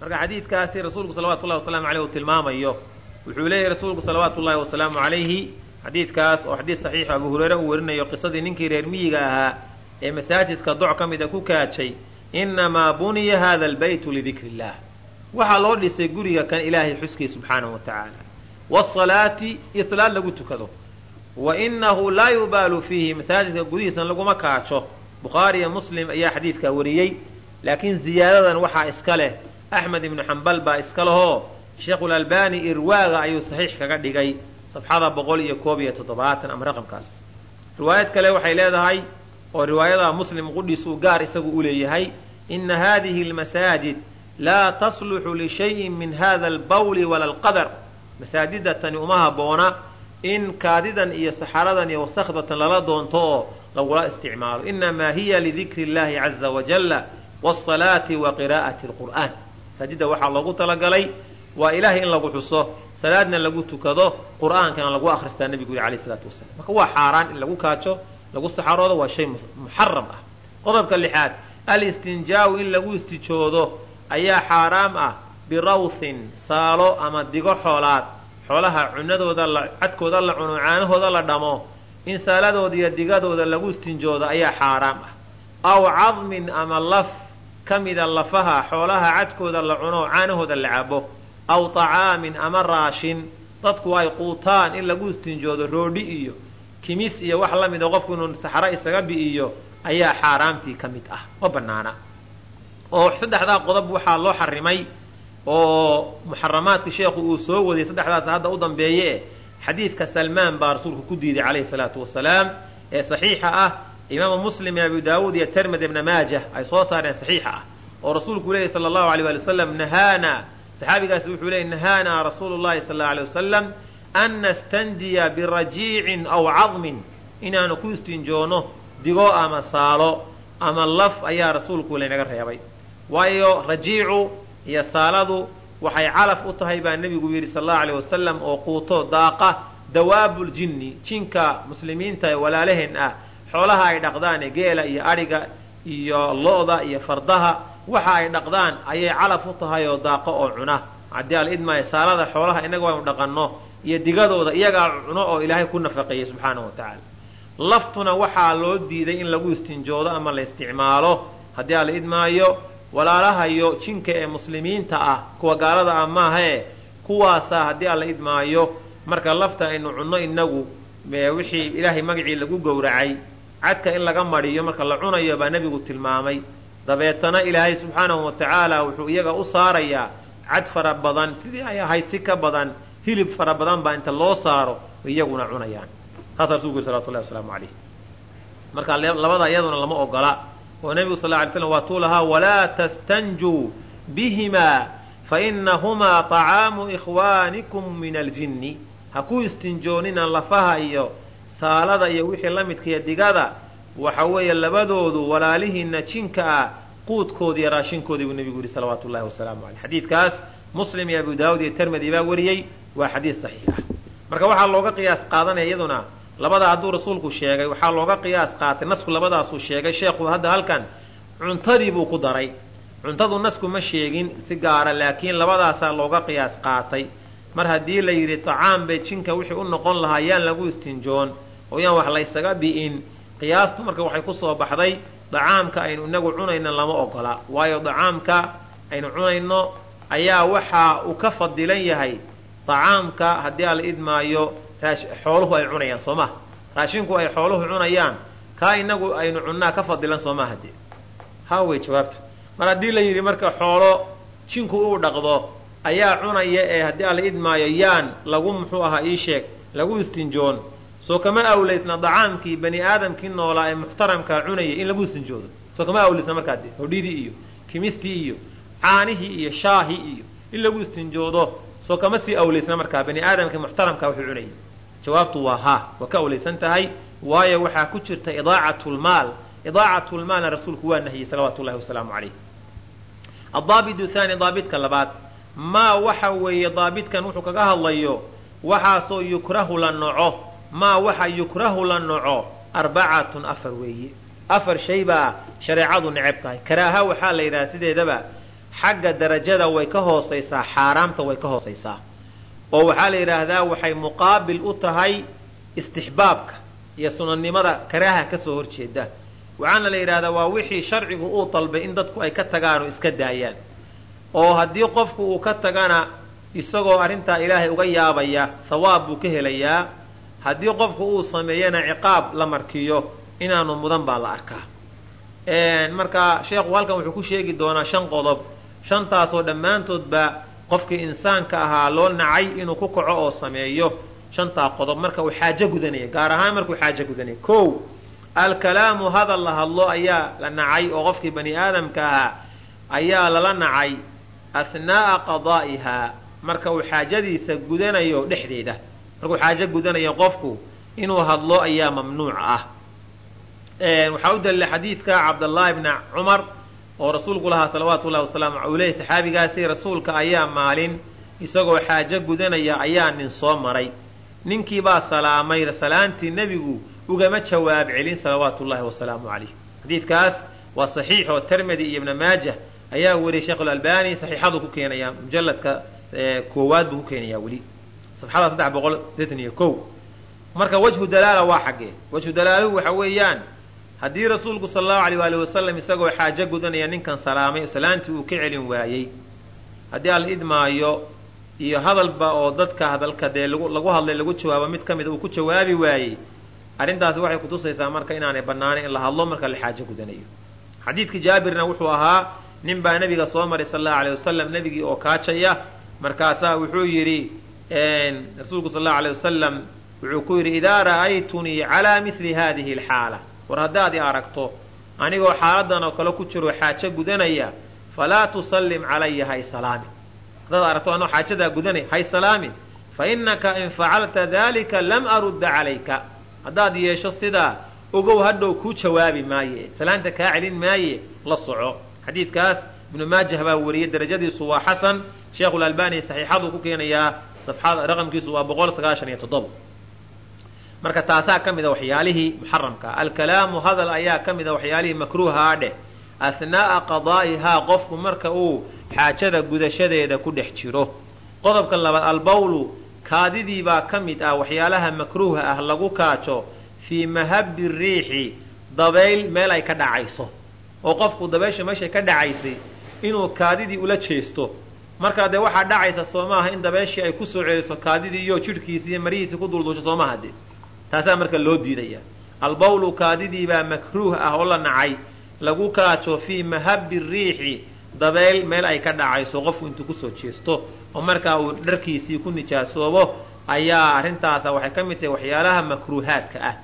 marka xadiidkaasi rasuulku salawatu llahi wasalaamu aleyh uu tilmaamayo wuxuu leeyahy rasuulku salawaatu ullahi wasalaamu calayhi xadiidkaas oo xadiid saxiixo abu hureyre uu warinayo qisadii ninkii reer miyiga ahaa ee masaajidka doc ka mida ku kaajay innamaa buniya hada albaytu lidikri illah waxaa loo dhisay guriga kan ilaahay xuskii subxaanahu wa tacaala. Wasalaati iyo salaad lagu tukado. Wa innahu laa yubaalu fiihi masaajidka gudihiisan laguma kaajo. Bukhaari iyo muslim ayaa xadiidkaa wariyey laakiin ziyaadadan waxaa iska leh axmed ibnu xambal baa iska lahoo sheekhulalbaani irwaaga ayuu saxiix kaga dhigay. Safxada boqol iyo koob iyo toddobaatan ama raqamkaas riwaayad kale waxay leedahay oo riwaayadaa muslim qudhiis uu gaar isagu u leeyahay ina haadihi almasaajid laa tasluxu lishayin min hada albawli wala alqadar. Masaajidatani uma haboona in kaadidan iyo saxaradan iyo wasakhdatan lala doonto oo lagula isticmaalo. Inamaa hiya lidikri illahi caza wajalla wasalaati wa qiraa'ati alqur'aan masaajidda waxaa loogu talagalay waa ilaahay in lagu xuso salaadna lagu tukado qur'aankana lagu akhristaa nebigu yuri alayh isalaatu wasalam marka waa xaaraan in lagu kaajo lagu saxaroodo waa shay muxaram ah. Qodobka lixaad alistinjaau in lagu istijoodo ayaa xaaraam ah birawthin saalo ama digo xoolaad. Xoolaha cunadooda cadkooda la cuno caanahooda la dhamo in saaladooda iyo digadooda lagu istinjoodo ayaa xaaraam ah. Aw cadmin ama laf ka mida lafaha xoolaha cadkooda la cuno caanahooda la cabo aw طacaamin ama raashin dadku ay quutaan in lagu istinjoodo roodhi iyo kimis iyo wax la mida qofku inuu saxro isaga bi'iyo ayaa xaaraamtii ka mid ah ma banaana oo saddexdaa qodob waxaa loo xarimay oo muxaramaadka sheekhu uu soo waday saddexdaas hadda u dambeeye xadiidka salmaan baa rasuulku ku diiday calayhi salaatu wasalaam ee saxiixa ah imaamu muslim iyo abu daawuud iyo termid ibna maajah ay soo saareen saxiixa ah oo rasuulku leeyay sala allahu alay wali wasalam nahaana saxaabigaasi wuxuu leeyay nahaanaa rasuulu llahi sal allau alay wasalam an nastanjiya birajiicin aw cadmin inaanu ku istinjoono digo ama saalo ama laf ayaa rasuulku laynaga reebay. Waayo rajiicu iyo saaladu waxay calaf u tahay baa nebigu yidhi sal allahu aleyh wasalam oo quuto daaqa dawaabuljinni jinka muslimiinta ee walaalaheen ah xoolaha ay dhaqdaane geela iyo adhiga iyo lo-da iyo fardaha waxa ay dhaqdaan ayay calaf u tahay oo daaqo oo cuna. Haddii alidmaayo saalada xoolaha innaga waynu dhaqanno iyo digadooda iyagaa cuno oo ilaahay ku nafaqeeyey subxaanahu wa tacaala. Laftuna waxaa loo diiday in lagu istinjoodo ama la isticmaalo. Haddii ala idmaayo walaalahayo jinka ee muslimiinta ah kuwa gaalada ah maahae kuwaasaa haddii ala idmaayo marka lafta aynu cunno inagu wixii ilaahay magacii lagu gowracay cadka in laga madhiyo marka la cunayo baa nebigu tilmaamay. Dabeetana ilaahay subxaanahu wa tacaala wuxuu iyaga u saarayaa cad fara badan sidii ay ahayd si ka badan hilib fara badan baa inta loo saaro iyaguna cunayaan. Taasaa rasulku yiri salawatullahi wasalaamu calayh. Marka labada iyaduna lama ogola. Oo nebigu sal lla alay slam waa lahaa walaa tastanjuu bihimaa fainahumaa طacaamu ikhwaanikum min aljinni ha ku istinjoonina lafaha iyo saalada iyo wixii la midkaiyo digada waxa weeye labadoodu walaalihiina jinka ah quudkoodi iyo raashinkoodii buu nebigu yihi salawaatu llahi wasalaamu caleyh xadiidkaas muslim iyo abu daawud iyo termedi baa wariyey waa xadiid saxiix ah. Marka waxaa looga qiyaas qaadanaya iyaduna labada hadduu rasuulku sheegay waxaa looga qiyaas qaatay nasku labadaasuu sheegay sheekhu hadda halkan cuntadii buu ku daray. Cuntadu nasku ma sheegin si gaara laakiin labadaasaa looga qiyaas qaatay. Mar haddii la yidhi tacaam bay jinka wixii u noqon lahaa yaan lagu istinjoon oo yaan wax laysaga bi'in. Qiyaastu marka waxay ku soo baxday dacaamka aynu inagu cunayno lama ogola waayo dacaamka aynu cunayno ayaa waxa uu ka fadilan yahay. Dacaamka haddii ala idmaayo xooluhu ay cunayaan soo maha raashinku ay xooluhu cunayaan kaa inagu aynu cunnaa ka fadilan soo maha dee haa wey jawaabtu. Mar haddii la yidhi marka xoolo jinku uu dhaqdo ayaa cunaya ee haddii ala idmaayo yaan lagu muxuu ahaa ii sheeg lagu istinjoon soo kama awlaysna dacaamkii bani aadamkii noolaa ee muxtaramkaa cunaya in lagu istinjoodo soo kama awlaysna markaa dee hodhidii iyo kimistii iyo caanihii iyo shaahii iyo in lagu istinjoodo soo kama sii awlaysna markaa bani aadamkii muxtaramkaa wuxuu cunayay jawaabtu waa haa waa ka awlaysan tahay waayo waxaa ku jirta idaacatlmaal idaacatlmaalna rasuulku waa nahiyey salawaatu wasalaamu calayh adaabidu thani daabidka labaad. Maa waxa weeye daabidkan wuxuu kaga hadlayo waxaasoo yukrahu la noco maa waxa yukrahu la noco arbacatun afar weeye afar shay baa shareecadu neceb tahay. Karaaha waxaa la yidhaha sideedaba xagga darajada way ka hoosaysaa xaaraamta way ka hoosaysaa. Oo waxaa la yidhaahdaa waxay muqaabil u tahay istixbaabka iyo sunanimada karaaha ka soo horjeeda. Waxaana la yidhahdaa waa wixii sharcigu uu dalbay in dadku ay ka tagaan oo iska daayaan. Oo haddii qofku uu ka tagana isagoo arrintaa ilaahay uga yaabaya hawaab buu ka helayaa haddii qofku uu sameeyana ciqaab la markiyo inaanu mudan baa la arkaa. Marka sheekhu halkan wuxuu ku sheegi doonaa shan qodob. Shantaasoo dhammaantoodba qofkii insaanka ahaa loo nacay inuu ku kaco oo sameeyo shantaa qodob. Marka uu xaajo gudanaya gaar ahaan markuu xaajo gudanaya kow alkalaamu hadal la hadlo ayaa la nacay oo qofkii bani aadamka ahaa ayaa lala nacay ahnaa'a qadaa'ihaa. Marka uu xaajadiisa gudanayo dhexdeeda markuu xaajo gudanayo qofku inuu hadlo ayaa mamnuuc ah. Waxaa u dalila xadiidka cabdallaahi bni cumar oo rasuulku lahaa salawaatu ullahi wasalaamu uu saxaabigaasi rasuulka ayaa maalin isagoo xaajo gudanaya ayaa nin soo maray. Ninkii baa salaamay salaantii nebigu ugama jawaab celin salawaatu ullahi wasalaamu calayh xadiidkaas waa saxiix oo termedi iyo ibna maajah ayaa weriyay sheekhulalbani saxiixadu ku keenayaa mujalladka koowaad buu ku keenayaa weli safxada saddex boqol sideetan iyo kow marka wajhu dalaala waa xaggee wajhu dalaaluhu waxa weeyaan haddii rasuulku sal allahu aleyh waali wasalam isagoo xaajo gudanaya ninkan salaamay salaantii uu ka celin waayey haddii al idmaayo iyo hadalba oo dadka hadalka dee lagu hadlay lagu jawaabo mid ka mida uu ku jawaabi waayey arrintaasi waxay kutusaysaa marka inaanay bannaanayn in la hadlo marka la xaajo gudanayo xadiidkii jaabirna wuxuu ahaa nin baa nebiga soo maray sal allahu aleyh wasalam nebigii oo kaajaya markaasaa wuxuu yidhi rasuulku sal allahu aleyh wasalam wuxuu ku yidhi idaa ra'aytunii calaa mili hadihi alxaala. War haddaad i aragto anigoo xaaladan oo kale ku jiro xaajo gudanaya falaa tusallim calaya haysalaamin haddaad aragto anoo xaajadaa gudanaya haysalaamin fa innaka in facalta dalika lam arudda calayka. Haddaad yeesho sidaa ogow hadhow kuu jawaabi maaye salaanta kaa celin maaye la soco. Xadiidkaas ibnu maajah baa wariyey darajadiisu waa xasan. Sheekhulalbani saxiixaduu ku keenayaa safxada raqamkiisu waa boqol sagaashan iyo toddoba marka taasaa ka mida waxyaalihii muxaramka alkalaamu hadal ayaa ka mida waxyaalihii makruuhaa dheh ahnaa'a qadaa'ihaa qofku marka uu xaajada gudashadeeda ku dhex jiro qodobka labaad albawlu kaadidii baa ka mid ah waxyaalaha makruuha ah lagu kaajo fii mahabbi riixi dabayl meel ay ka dhacayso oo qofku dabaysha meeshay ka dhacaysay inuu kaadidii ula jeesto markaa dee waxaa dhacaysa soo maaha in dabayshii ay ku soo celiso kaadidii iyo jidhkiisi iyo marihiisi ku dulduusho soo dee. Taasaa marka loo diidaya. Albawlu kaadidii baa makruuh ah oo la nacay. Lagu kaajo fii mahabbi riixi dabayl meel ay ka dhacayso qofku intuu ku soo jeesto oo markaa uu dharkiisii ku nijaasoobo ayaa arrintaasa waxay ka mid tahay waxyaalaha makruuhaadka ah.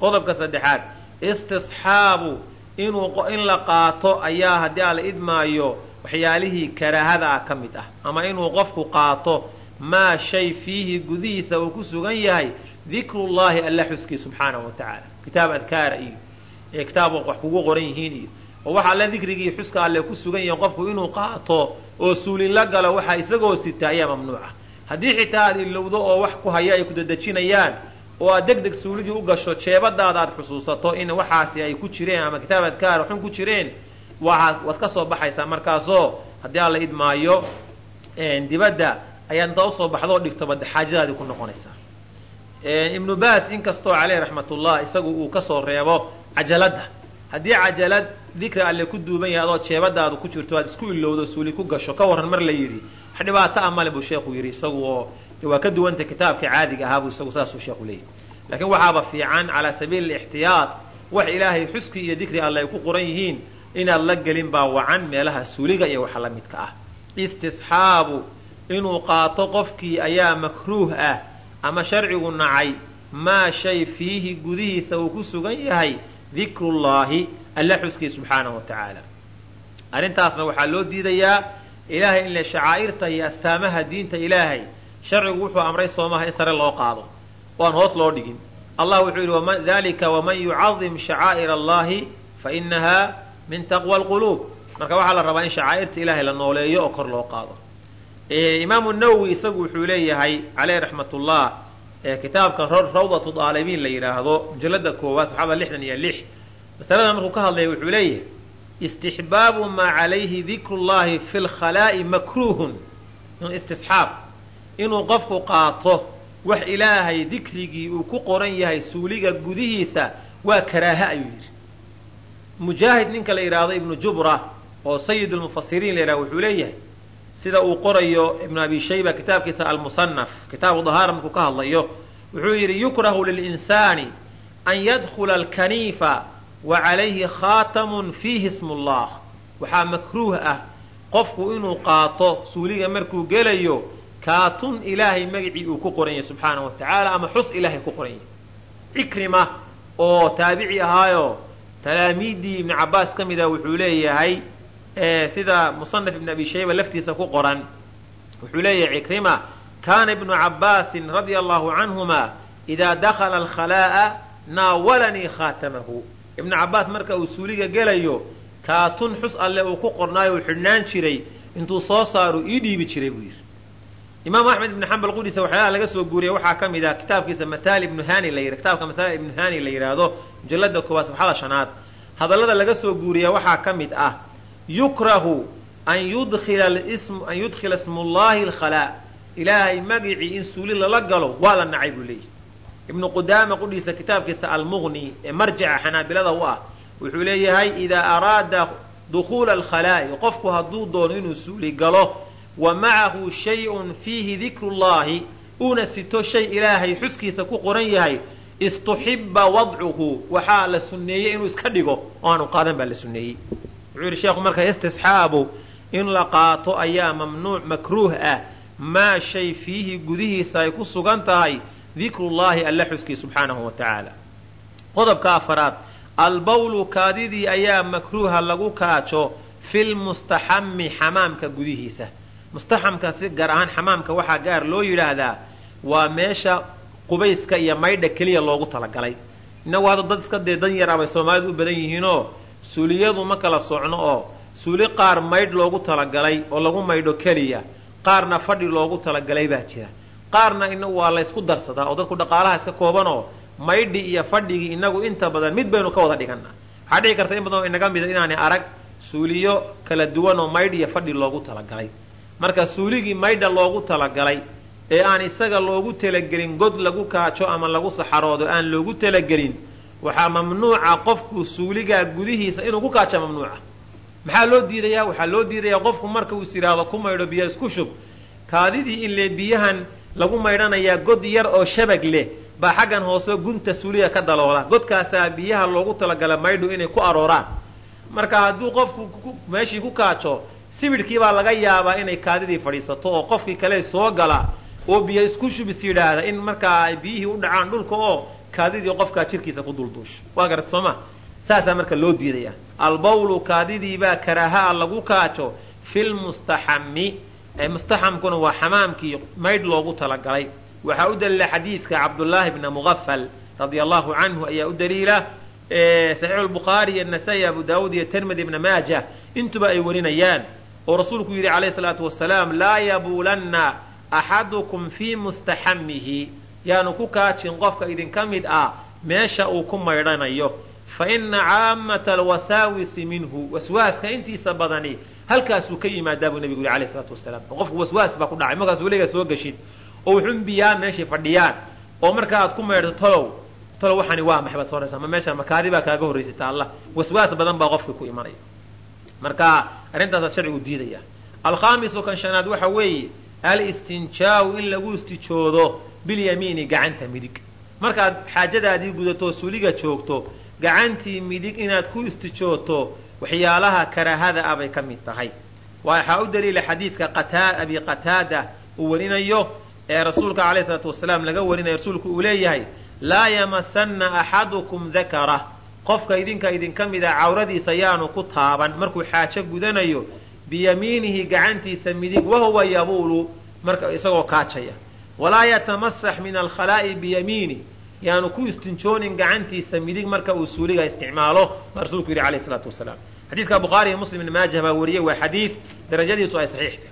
Qodobka saddexaad istisxaabu in la qaato ayaa haddii aan la idmaayo waxyaalihii karaahada ah ka mid ah ama inuu qofku qaato maa shay fiihi gudihiisa uu ku sugan yahay dikrullahi alla xuskii subxaanahu wa tacaala. Kitaab adkaara iyo ee kitaab wax kugu qoran yihiin iyo oo waxa alle dikrigii xuska alle ku sugan yahin qofku inuu qaato oo suulin la galo waxaa isagoo sita ayaa mamnuuca. Haddii xitaa aad ilowdo oo wax ku haya ay ku dadejinayaan oo aad deg deg suuligii u gasho jeebadaada aad xusuusato in waxaasi ay ku jireen ama kitaab adkaara xun ku jireen waad ka soo baxaysaa markaasoo haddii aan la idmaayo dibadda ayaad intaa u soo baxdoo dhigto bade xaajadaadii ku noqonaysaa. Ibnu baas inkastoo caleyh raxmatullah isagu uu ka soo reebo cajaladda. Haddii cajalad dikri alle ku duuban yahay adoo jeebadaadu ku jirto aad isku ilowdo suuli ku gasho ka warran mar la yidhi wax dhibaato a male buu sheekhu yidhi isagu oo waa ka duwanta kitaabkii caadiga ahaa buu isagu saasuu sheekhu leeyahy laakiin waxaaba fiican calaa sabiili ixtiyaad wax ilaahay xuski iyo dikri alle ay ku qoran yihiin inaad la gelin baa wacan meelaha suuliga iyo waxa la midka ah. Istisxaabu inuu qaato qofkii ayaa makruuh ah ama sharcigu nacay maa shay fiihi gudihiisa uu ku sugan yahay dikrullaahi alla xuskii subxaanahu wa tacaala. Arrintaasna waxaa loo diidayaa ilaahay in le shacaa'irta iyo astaamaha diinta ilaahay sharcigu wuxuu amray soomaha in sare loo qaado. Oo aan hoos loo dhigin. Allah wuxuu yidhi dalika waman yucadim shacaa'ir allahi fa inaha min taqwa alquluub marka waxaa la rabaa in shacaa'irta ilaahay la nooleeyo oo kor loo qaado. Imaamu nawowi isagu wuxuu leeyahay caleyh raxmatullah kitaabka rawdatu daalibiin la yidhaahdo mujalada koowaad saxaabada lixdan iyo lix. Masalada markuu ka hadlaya wuxuu leeyahay istixbaabu maa calayhi dikru llahi fi lkhalaa'i makruuhun istisxaab inuu qofku qaato wax ilaahay dikrigii uu ku qoran yahay suuliga gudihiisa waa karaaha ayuu yidhi mujaahid ninka la yidhaahdo ibnu jubra oo sayid lmufasiriin la yidhahdo wuxuu leeyahay sida uu qorayo ibnu abi shayba kitaabkiisa almusanaf kitaabu dahaara markuu ka hadlayo wuxuu yidhi yukrahu lilinsaani an yadkhula alkaniifa wa calayhi khaatamun fiihi ismu llah waxaa makruuh ah qofku inuu qaato suuliga markuu gelayo kaatun ilaahay magacii uu ku qoran yahay subxaanahu wa tacaala ama xus ilaahay ku qoran yahay. Cikrima oo taabici ahaayo talaamiiddii ibni cabbaas ka mida wuxuu leeyahay sida musanaf ibn abi shayba laftiisa ku qoran. Wuxuu leeyahay cikrima kaana ibnu cabbaasin radia allahu canhuma idaa dakhala alkhalaa'a naawalanii khaatamahu ibnu cabbaas marka uu suuliga gelayo kaatun xus alle uu ku qornaayo uu xidhnaan jiray intuu soo saaru ii dhiibi jiray buu yidhi imaam axmed ibnu xambal qudhiisa waxyaalaha laga soo guuriya waxaa ka mid ah kitaabkiisa masaal ibnu hani la kitaabka masaal ibnu hani la yidhaahdo mujallada koowaad sabxada shanaad. Hadallada laga soo guuriya waxaa ka mid ah yukrahu an yudkhila ismullahi alkhalaa ilaahay magicii in suuli lala galo waa la nacay buu leeyahy ibnu qudaama qudhiisa kitaabkiisa almughni ee marjica xanaabilada u ah wuxuu leeyahay idaa araada dukhuula alkhalaa'i qofku hadduu doono inuu suuli galo wa macahu shay-un fiihi dikru llahi uuna sito shay ilaahay xuskiisa ku qoran yahay istuxibba wadcuhu waxaa la sunneeyey inuu iska dhigo oo aanu qaadan baa la sunneeyey. Wuxuu yidhi sheekhu marka istisxaabu in la qaato ayaa mamnuuc makruuh ah. Maa shay fiihi gudihiisa ay ku sugan tahay dikrullaahi alla xuskii subxaanahu wa tacaala. Qodobka afaraad albawlu kaadidii ayaa makruuha lagu kaajo filmustaxami xamaamka gudihiisa mustaxamka si gaar ahaan xamaamka waxaa gaar loo yidhaahdaa waa meesha qubayska iyo maydha keliya loogu talagalay. Innagu hadda dad iska dee dan yar abay soomaalidu u badan yihiinoo suuliyadu ma kala socno oo suuli qaar maydh loogu talagalay oo lagu maydho keliya qaarna fadhi loogu talagalay baa jira. Qaarna inagu waa laysku darsadaa oo dadku dhaqaalaha iska koobanoo maydhi iyo fadhigii inagu inta badan mid baynu ka wada dhigannaa waxaa dhici karta in badan oo inaga mida inaanay arag suuliyo kala duwan oo maydh iyo fadhi loogu talagalay marka suuligii maydha loogu talagalay ee aan isaga loogu talagelin god lagu kaajo ama lagu saxaroodo aan loogu talagelin waxaa mamnuuca qofku suuligaa gudihiisa inuu ku kaaja mamnuuca. Maxaa loo diidayaa? Waxaa loo diidayaa qofku marka uu is yidhaahdo ku maydho biyo isku shub. Kaadidii in lee biyahan lagu maydhanayaa god yar oo shabag leh baa xaggan hoose gunta suuliga ka daloola. Godkaasaa biyaha loogu talagala maydhu inay ku arooraan. Marka hadduu qofku meeshii ku kaajo sibidhkii baa laga yaabaa inay kaadidii fadhiisato oo qofkii kale soo gala oo biyo isku shubis yidhaahda in markaa biyihii u dhacaan dhulka oo kaadidii qofkaa jirkiisa ku dulduusho waa garat sooma saasaa marka loo diidaya. Albawlu kaadidiibaa karaahaa lagu kaajo filmustaxami mustaxamkuna waa xamaamkii maydh loogu talagalay. Waxaa u daliila xadiidka cabdullaahi bna muqafal radia allahu canhu ayaa u daliila. Saxiixu lbukhaari iyo nasaa-i abu daawuud iyo tirmidi ibna maaja. Intuba ay warinayaan oo rasuulku yidhi calayhi salaatu wasalaam laa yabuulanna axadukum fii mustaxamihi yaanu ku kaajin qofka idinka mid ah meesha uu ku maydhanayo. Fa ina caamata alwasaawisi minhu waswaaska intiisa badani halkaasuu ka yimaadaa buu nebigu yidhi alayh salaatu wasalaam. Oo qofku waswaas baa ku dhacay markaas weligaa soo geshid oo wuxun biyaa meeshay fadhiyaan oo marka aad ku maydhto tolow tolow waxani waa maxay baad sooraysaa ma meesha makaadi baa kaaga horraysata allah waswaas badan baa qofkii ku imanaya marka arrintaasaa sharcigu diidaya. Alkhaamisu kan shanaad waxa weeye alistinjaau in lagu istijoodo bilyamiini gacanta midig. Markaad xaajadaadii gudato suuliga joogto gacantii midig inaad ku istijooto waxyaalaha karaahada ah bay ka mid tahay. Waxaa u daliila xadiidka abi qataada uu warinayo ee rasuulka alayh salaatu wasalaam laga warinayo rasuulku uu leeyahay laa yamasanna axadukum dakara qofka idinka idinka mida cawradiisa yaanu ku taaban. Markuu xaajo gudanayo biyamiinihi gacantiisa midig wahuwa yabuulu marka isagoo kaajaya. Walaa yatamasax min alkhalaa'i biyamiini yaanu ku istinjoonin gacantiisa midig marka uu suuliga isticmaalo baa rasuulku yidhi alayh salaatu wasalaam. Xadiidka bukhaari iyo muslim ibn maajah baa wariyey waa xadiid darajadiisu ay saxiixtay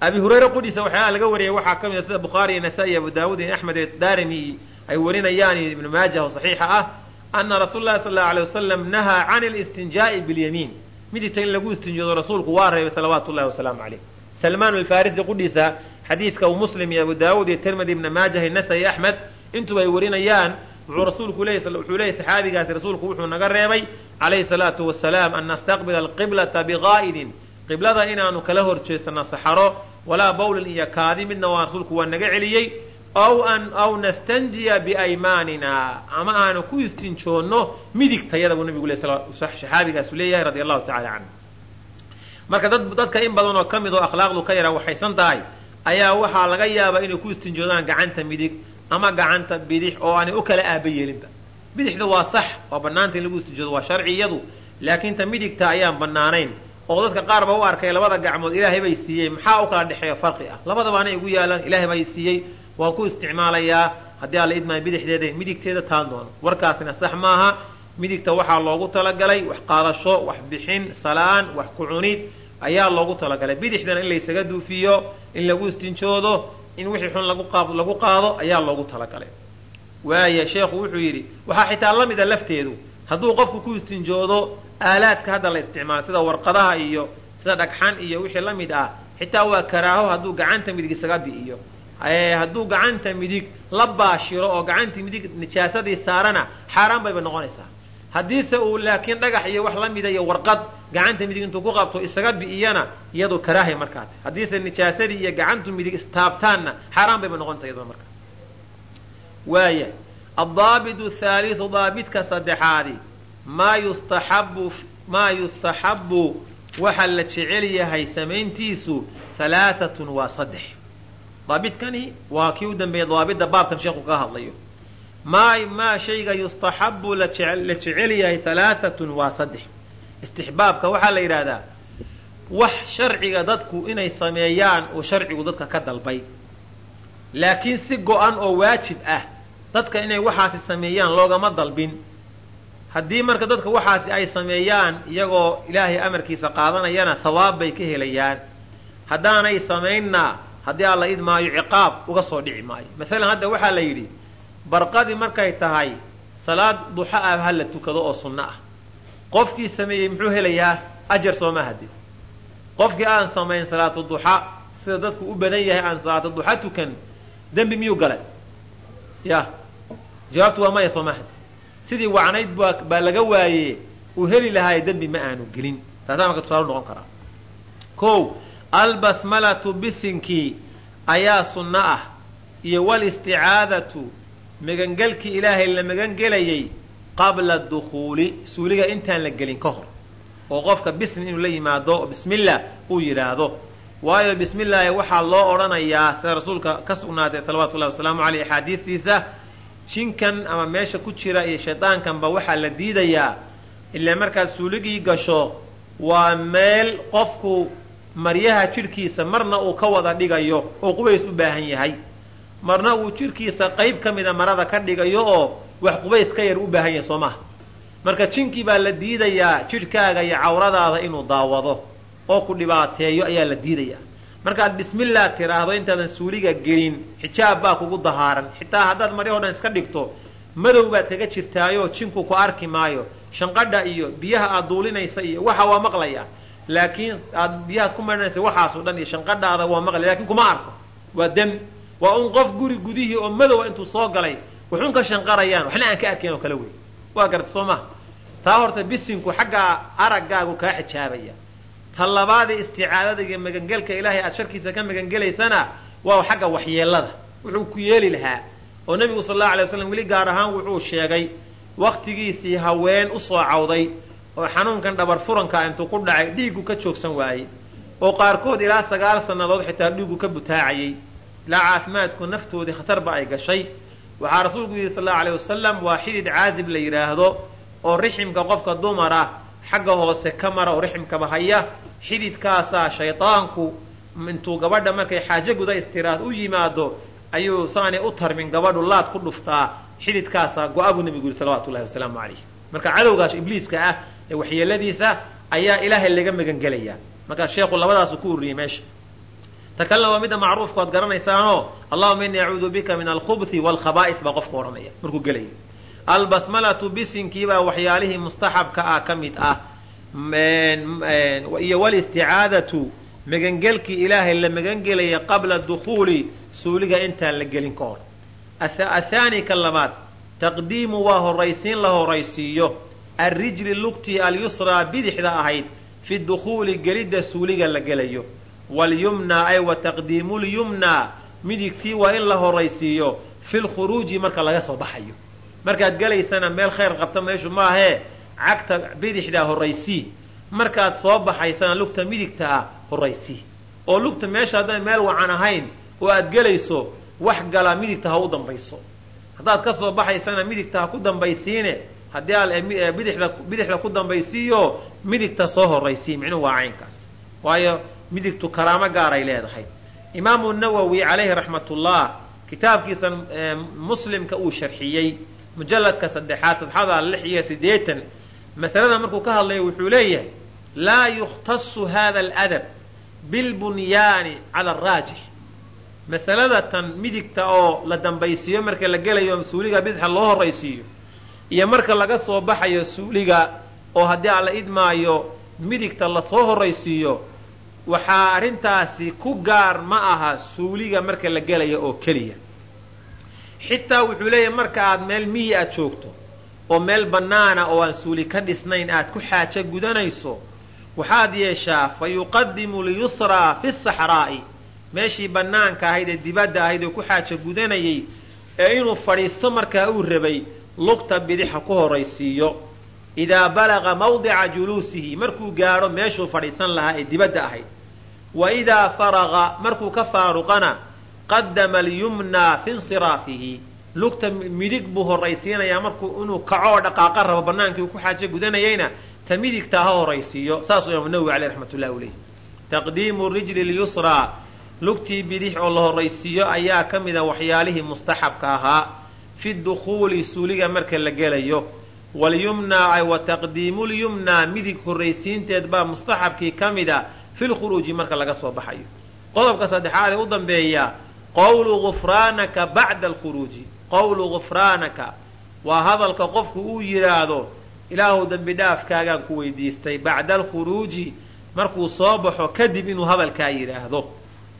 abi hurayre qudhiisa waxyaalaha laga wariyay waxaa ka mid a sida bukhaari iyo nasaa-i abu daawuud iyo axmed iyo daarimi ay warinayaan iyo ibnu maajah oo saxiixa ah ana rasuul lahi sal allau alay wasalam nahaa can listinjaa'i bilyamiin midigta in lagu istinjoodo rasuulku waa reebay salawaatu llahi wasalaamu caleyh salmaan alfarisi qudhiisa xadiidka uu muslim iyo abu daawuud iyo tirmidi ibna maajah nasai axmed intuba ay warinayaan wuxuu rasuulku wuxuu leeyay saxaabigaasi rasuulku wuxuu naga reebay calayhi salaatu wasalaam an nastaqbila alqiblata biqaa'idin qiblada inaanu kala horjeesano saxaro walaa bawlin iyo kaadi midna waa rasuulku waa naga celiyey aw an aw nastanjiya biaymaanina ama aanu ku istinjoonno midigtayada buu nabigu saxaabigaasu leeyahay radi allahu tacala canhu marka dad dadka in badan oo ka mid oo akhlaaqdu ka yara waxaysan tahay ayaa waxaa laga yaabaa inay ku istinjoodaan gacanta midig ama gacanta bidix oo aanay u kala aaba yeelinba bidixda waa sax waa bannaanta in lagu istinjoodo waa sharciyadu laakiin ta midigta ayaan bannaanayn oo dadka qaar ba u arkay labada gacmood ilaahay bay siiyey maxaa u kala dhexeeya farqi ah labadabaanay igu yaalaan ilaahay bay siiyey waan ku isticmaalayaa haddii alla idmaayo bidixdeeda midigteeda taan doono. Warkaasina sax maaha. Midigta waxaa loogu talagalay wax qaadasho wax bixin salaan wax ku cunid ayaa loogu talagalay. Bidixdana in laysaga duufiyo in lagu istinjoodo in wixii xun lagu qaado ayaa loogu talagalay. Waaya sheekhu wuxuu yidhi waxaa xitaa la mida lafteedu. Hadduu qofku ku istinjoodo aalaadka hadda la isticmaalo sida warqadaha iyo sida dhagxan iyo wixii la mid ah xitaa waa karaaho hadduu gacanta midig isaga bi'iyo hadduu gacanta midig la baashiro oo gacantii midig nijaasadii saarana xaaraan bayba noqonaysaa. Haddiise uu laakiin dhagax iyo wax la iyo warqad gacanta midig intuu ku qabto isaga bi'iyana iyadoo karaahay markaati haddiise nijaasadii iyo gacantu midig istaabtaanna xaaraan bayba noqonaysaa iyadoo markaa waaya addaabitu thaalithu daabidka saddexaadi maa yustaxabu maa yustaxabbu waxa la jecel yahay samayntiisu halaaatun waa saddex daabidkani waa kii u dambeeyay daabidda baabkan sheekhu ka hadlayo. Maa maa shayga yustaxabu la jecel yahay halaaatun waa saddex. Istixbaabka waxaa la yidhaahdaa wax sharciga dadku inay sameeyaan oo sharcigu dadka ka dalbay. Laakiin si go-an oo waajib ah dadka inay waxaasi sameeyaan loogama dalbin. Haddii marka dadka waxaasi ay sameeyaan iyagoo ilaahay amarkiisa qaadanayana hawaab bay ka helayaan. Haddaanay samaynna haddii alla idmaayo ciqaab uga soo dhici maayo. Maalan hadda waxaa la yidhi barqadii markay tahay salaad duxa ah ha la tukado oo sunno ah. Qofkii sameeyey muxuu helayaa? Ajar sooma hade qofkii aan samayn salaatu duxa sida dadku u badan yahay aan salaatu duxa tukan dembi miyuu galay? Ya jawaabtu waa maya sooma hade sidii wacnayd baa laga waaye uu heli lahaaye dembi ma aanu gelin. Taasaa marka tusaale noqon karaa. O albasmalatu bisinkii ayaa sunno ah iyo walisticaadatu magangelkii ilaahay la magangelayay qabla dukhuuli suuliga intaan la gelin ka hor oo qofka bismi inuu la yimaado oo bismillah uu yidhaahdo waayo bismillaahi waxaa loo odhanayaa sida rasuulka ka sugnaatay salawaatu ullahi wasalaamu caleyh axaadiistiisa jinkan ama meesha ku jira iyo shaydaankanba waxaa la diidayaa ilaa markaad suuligii gasho waa meel qofku maryaha jidhkiisa marna uu ka wada dhigayo oo qubays u baahan yahay. Marna uu jidhkiisa qayb ka mida marada ka dhigayo oo wax qubays ka yar u baahan yahay soo maha marka jinkii baa la diidayaa jidhkaaga iyo cawradaada inuu daawado oo ku dhibaateeyo ayaa la diidayaa markaad bismillah tiraahdo intaadan suuliga gelin xijaab baa kugu dahaaran. Xitaa haddaad maryaho dhan iska dhigto madow baad kaga jirtaayoo jinku ku arki maayo shanqadha iyo biyaha aad duulinaysa iyo waxa waa maqlaya laakiin aad biyahaad ku marinaysa waxaasoo dhan iyo shanqadhaada waa maqlay laakiin kuma arko. Waa dem waa un qof guri gudihii oo madowa intuu soo galay waxun ka shanqarayaan waxna aan ka arkayn oo kale wey waa garta soo maha taa horta bisinku xaggaa araggaagu kaa xijaabaya. Ta labaadee isticaadada iyo magangelka ilaahay aad sharkiisa ka magangelaysana waa xagga waxyeelada wuxuu ku yeeli lahaa oo nebigu sal allau alay waslam weli gaar ahaan wuxuu sheegay wakhtigiisii haween u soo cawday oo xanuunkan dhabar furanka intuu ku dhacay dhiiggu ka joogsan waayey. Oo qaarkood ilaa sagaal sannadood xitaa dhiiggu ka butaacayay ilaa caafimaadku naftoodii khatarba ay gashay. Waxaa rasuulku yidhi sal allau aleyh wasalam waa xidid caazib la yidhaahdo oo riximka qofka dumara xagga hoose ka mara oo riximkaba haya. Xididkaasaa shaydaanku intuu gabadha markay xaajo guda istiraad u yimaado ayuu saanay u tarmin gabadhu laad ku dhuftaa. Xididkaasaa go-a buu nebigu yidhi salawatu llahi wasalaamu calayh marka cadowgaas ibliiska ah ee waxyeeladiisa ayaa ilaahay laga magangelayaa. Markaa sheekhu labadaasu ku uriyey meesha. Ta kalena waa midda macruufka oad garanaysaanoo allahuma innii acuudu bika min alkhubthi waalkhaba'is baa qofka odhanaya markuu gelaya. Albasmalatu bisinkiibaa waxyaalihii mustaxabka ah ka mid ah. Iyo walisticaadatu magangelkii ilaahay la magangelaya qabla dukhuuli suuliga intaan la gelin ka hor. Athaani ka labaad taqdiimu waa horaysiin la horaysiiyo alrijli lugtii alyusraa bidixda ahayd fi dukhuuli gelidda suuliga la gelayo walyumnaa ay wa taqdiimulyumnaa midigtii waa in la horaysiiyo fi lkhuruuji marka laga soo baxayo markaad gelaysana meel khayr qabta meeshu maahee cagta bidixdaa horaysii markaad soo baxaysana lugta midigta ah horaysii oo lugta meesha haddaan meel wacan ahayn oo aad gelayso wax gala midigta ha u dambayso haddaad ka soo baxaysana midigta ha ku dambaysiine haddii al bidixda bidixda ku dambaysiiyo midigta soo horaysii micnuhu waa caynkaas. Waayo midigtu karaamo gaaray leedahay. Imaamu nawowi calayhi raxmatullah kitaabkiisa muslimka uu sharxiyey mujalladka saddexaad safxada lix iyo siddeetan masalada markuu ka hadlayo wuxuu leeyahay laa yukhtasu hada aladab bilbunyaani cala araajix masalada tan midigta oo la dambaysiiyo marka la gelayo suuliga bidxa loo horaysiiyo iyo marka laga soo baxayo suuliga oo haddii aan la idmaayo midigta la soo horaysiiyo waxaa arrintaasi ku gaar ma aha suuliga marka la gelayo oo keliya. Xitaa wuxuu leeyahay marka aad meel miyi aad joogto oo meel bannaana oo aan suuli ka dhisnayn aad ku xaajo gudanayso waxaad yeeshaa fa yuqadimu lyusraa fi saxraa'i meeshii bannaanka ahayd ee dibadda ahayd oo ku xaajo gudanayay ee inuu fadhiisto markaa uu rabay lugta bidixa ku horaysiiyo idaa balaqa mawdica juluusihi markuu gaadho meeshuu fadhiisan lahaa ee dibadda ahayd. Wa idaa faraqa markuu ka faaruqana qadama alyumnaa fi insiraafihi. Lugta midig buu horaysiinayaa markuu inuu kaco oo dhaqaaqa rabo bannaankii uu ku xaajo gudanayayna ta midigtaa ha horaysiiyo saasuu imaamu nawowi caleyh raxmatullahi uleyh taqdiimu rijli lyusraa lugtii bidix oo la horaysiiyo ayaa ka mida waxyaalihii mustaxabka ahaa fi dukhuuli suuliga marka la gelayo walyumnaa wa taqdiimulyumnaa midig horraysiinteed baa mustaxabkii ka mida filkhuruuji marka laga soo baxayo. Qodobka saddexaad ee u dambeeya qowlu gufraanaka bacda alkhuruuji. Qowlu gufraanaka waa hadalka qofku uu yidhaahdo ilaahu dembi dhaafkaagaan ku weydiistay bacda alkhuruuji. Markuu soo baxo kadib inuu hadalkaa yidhaahdo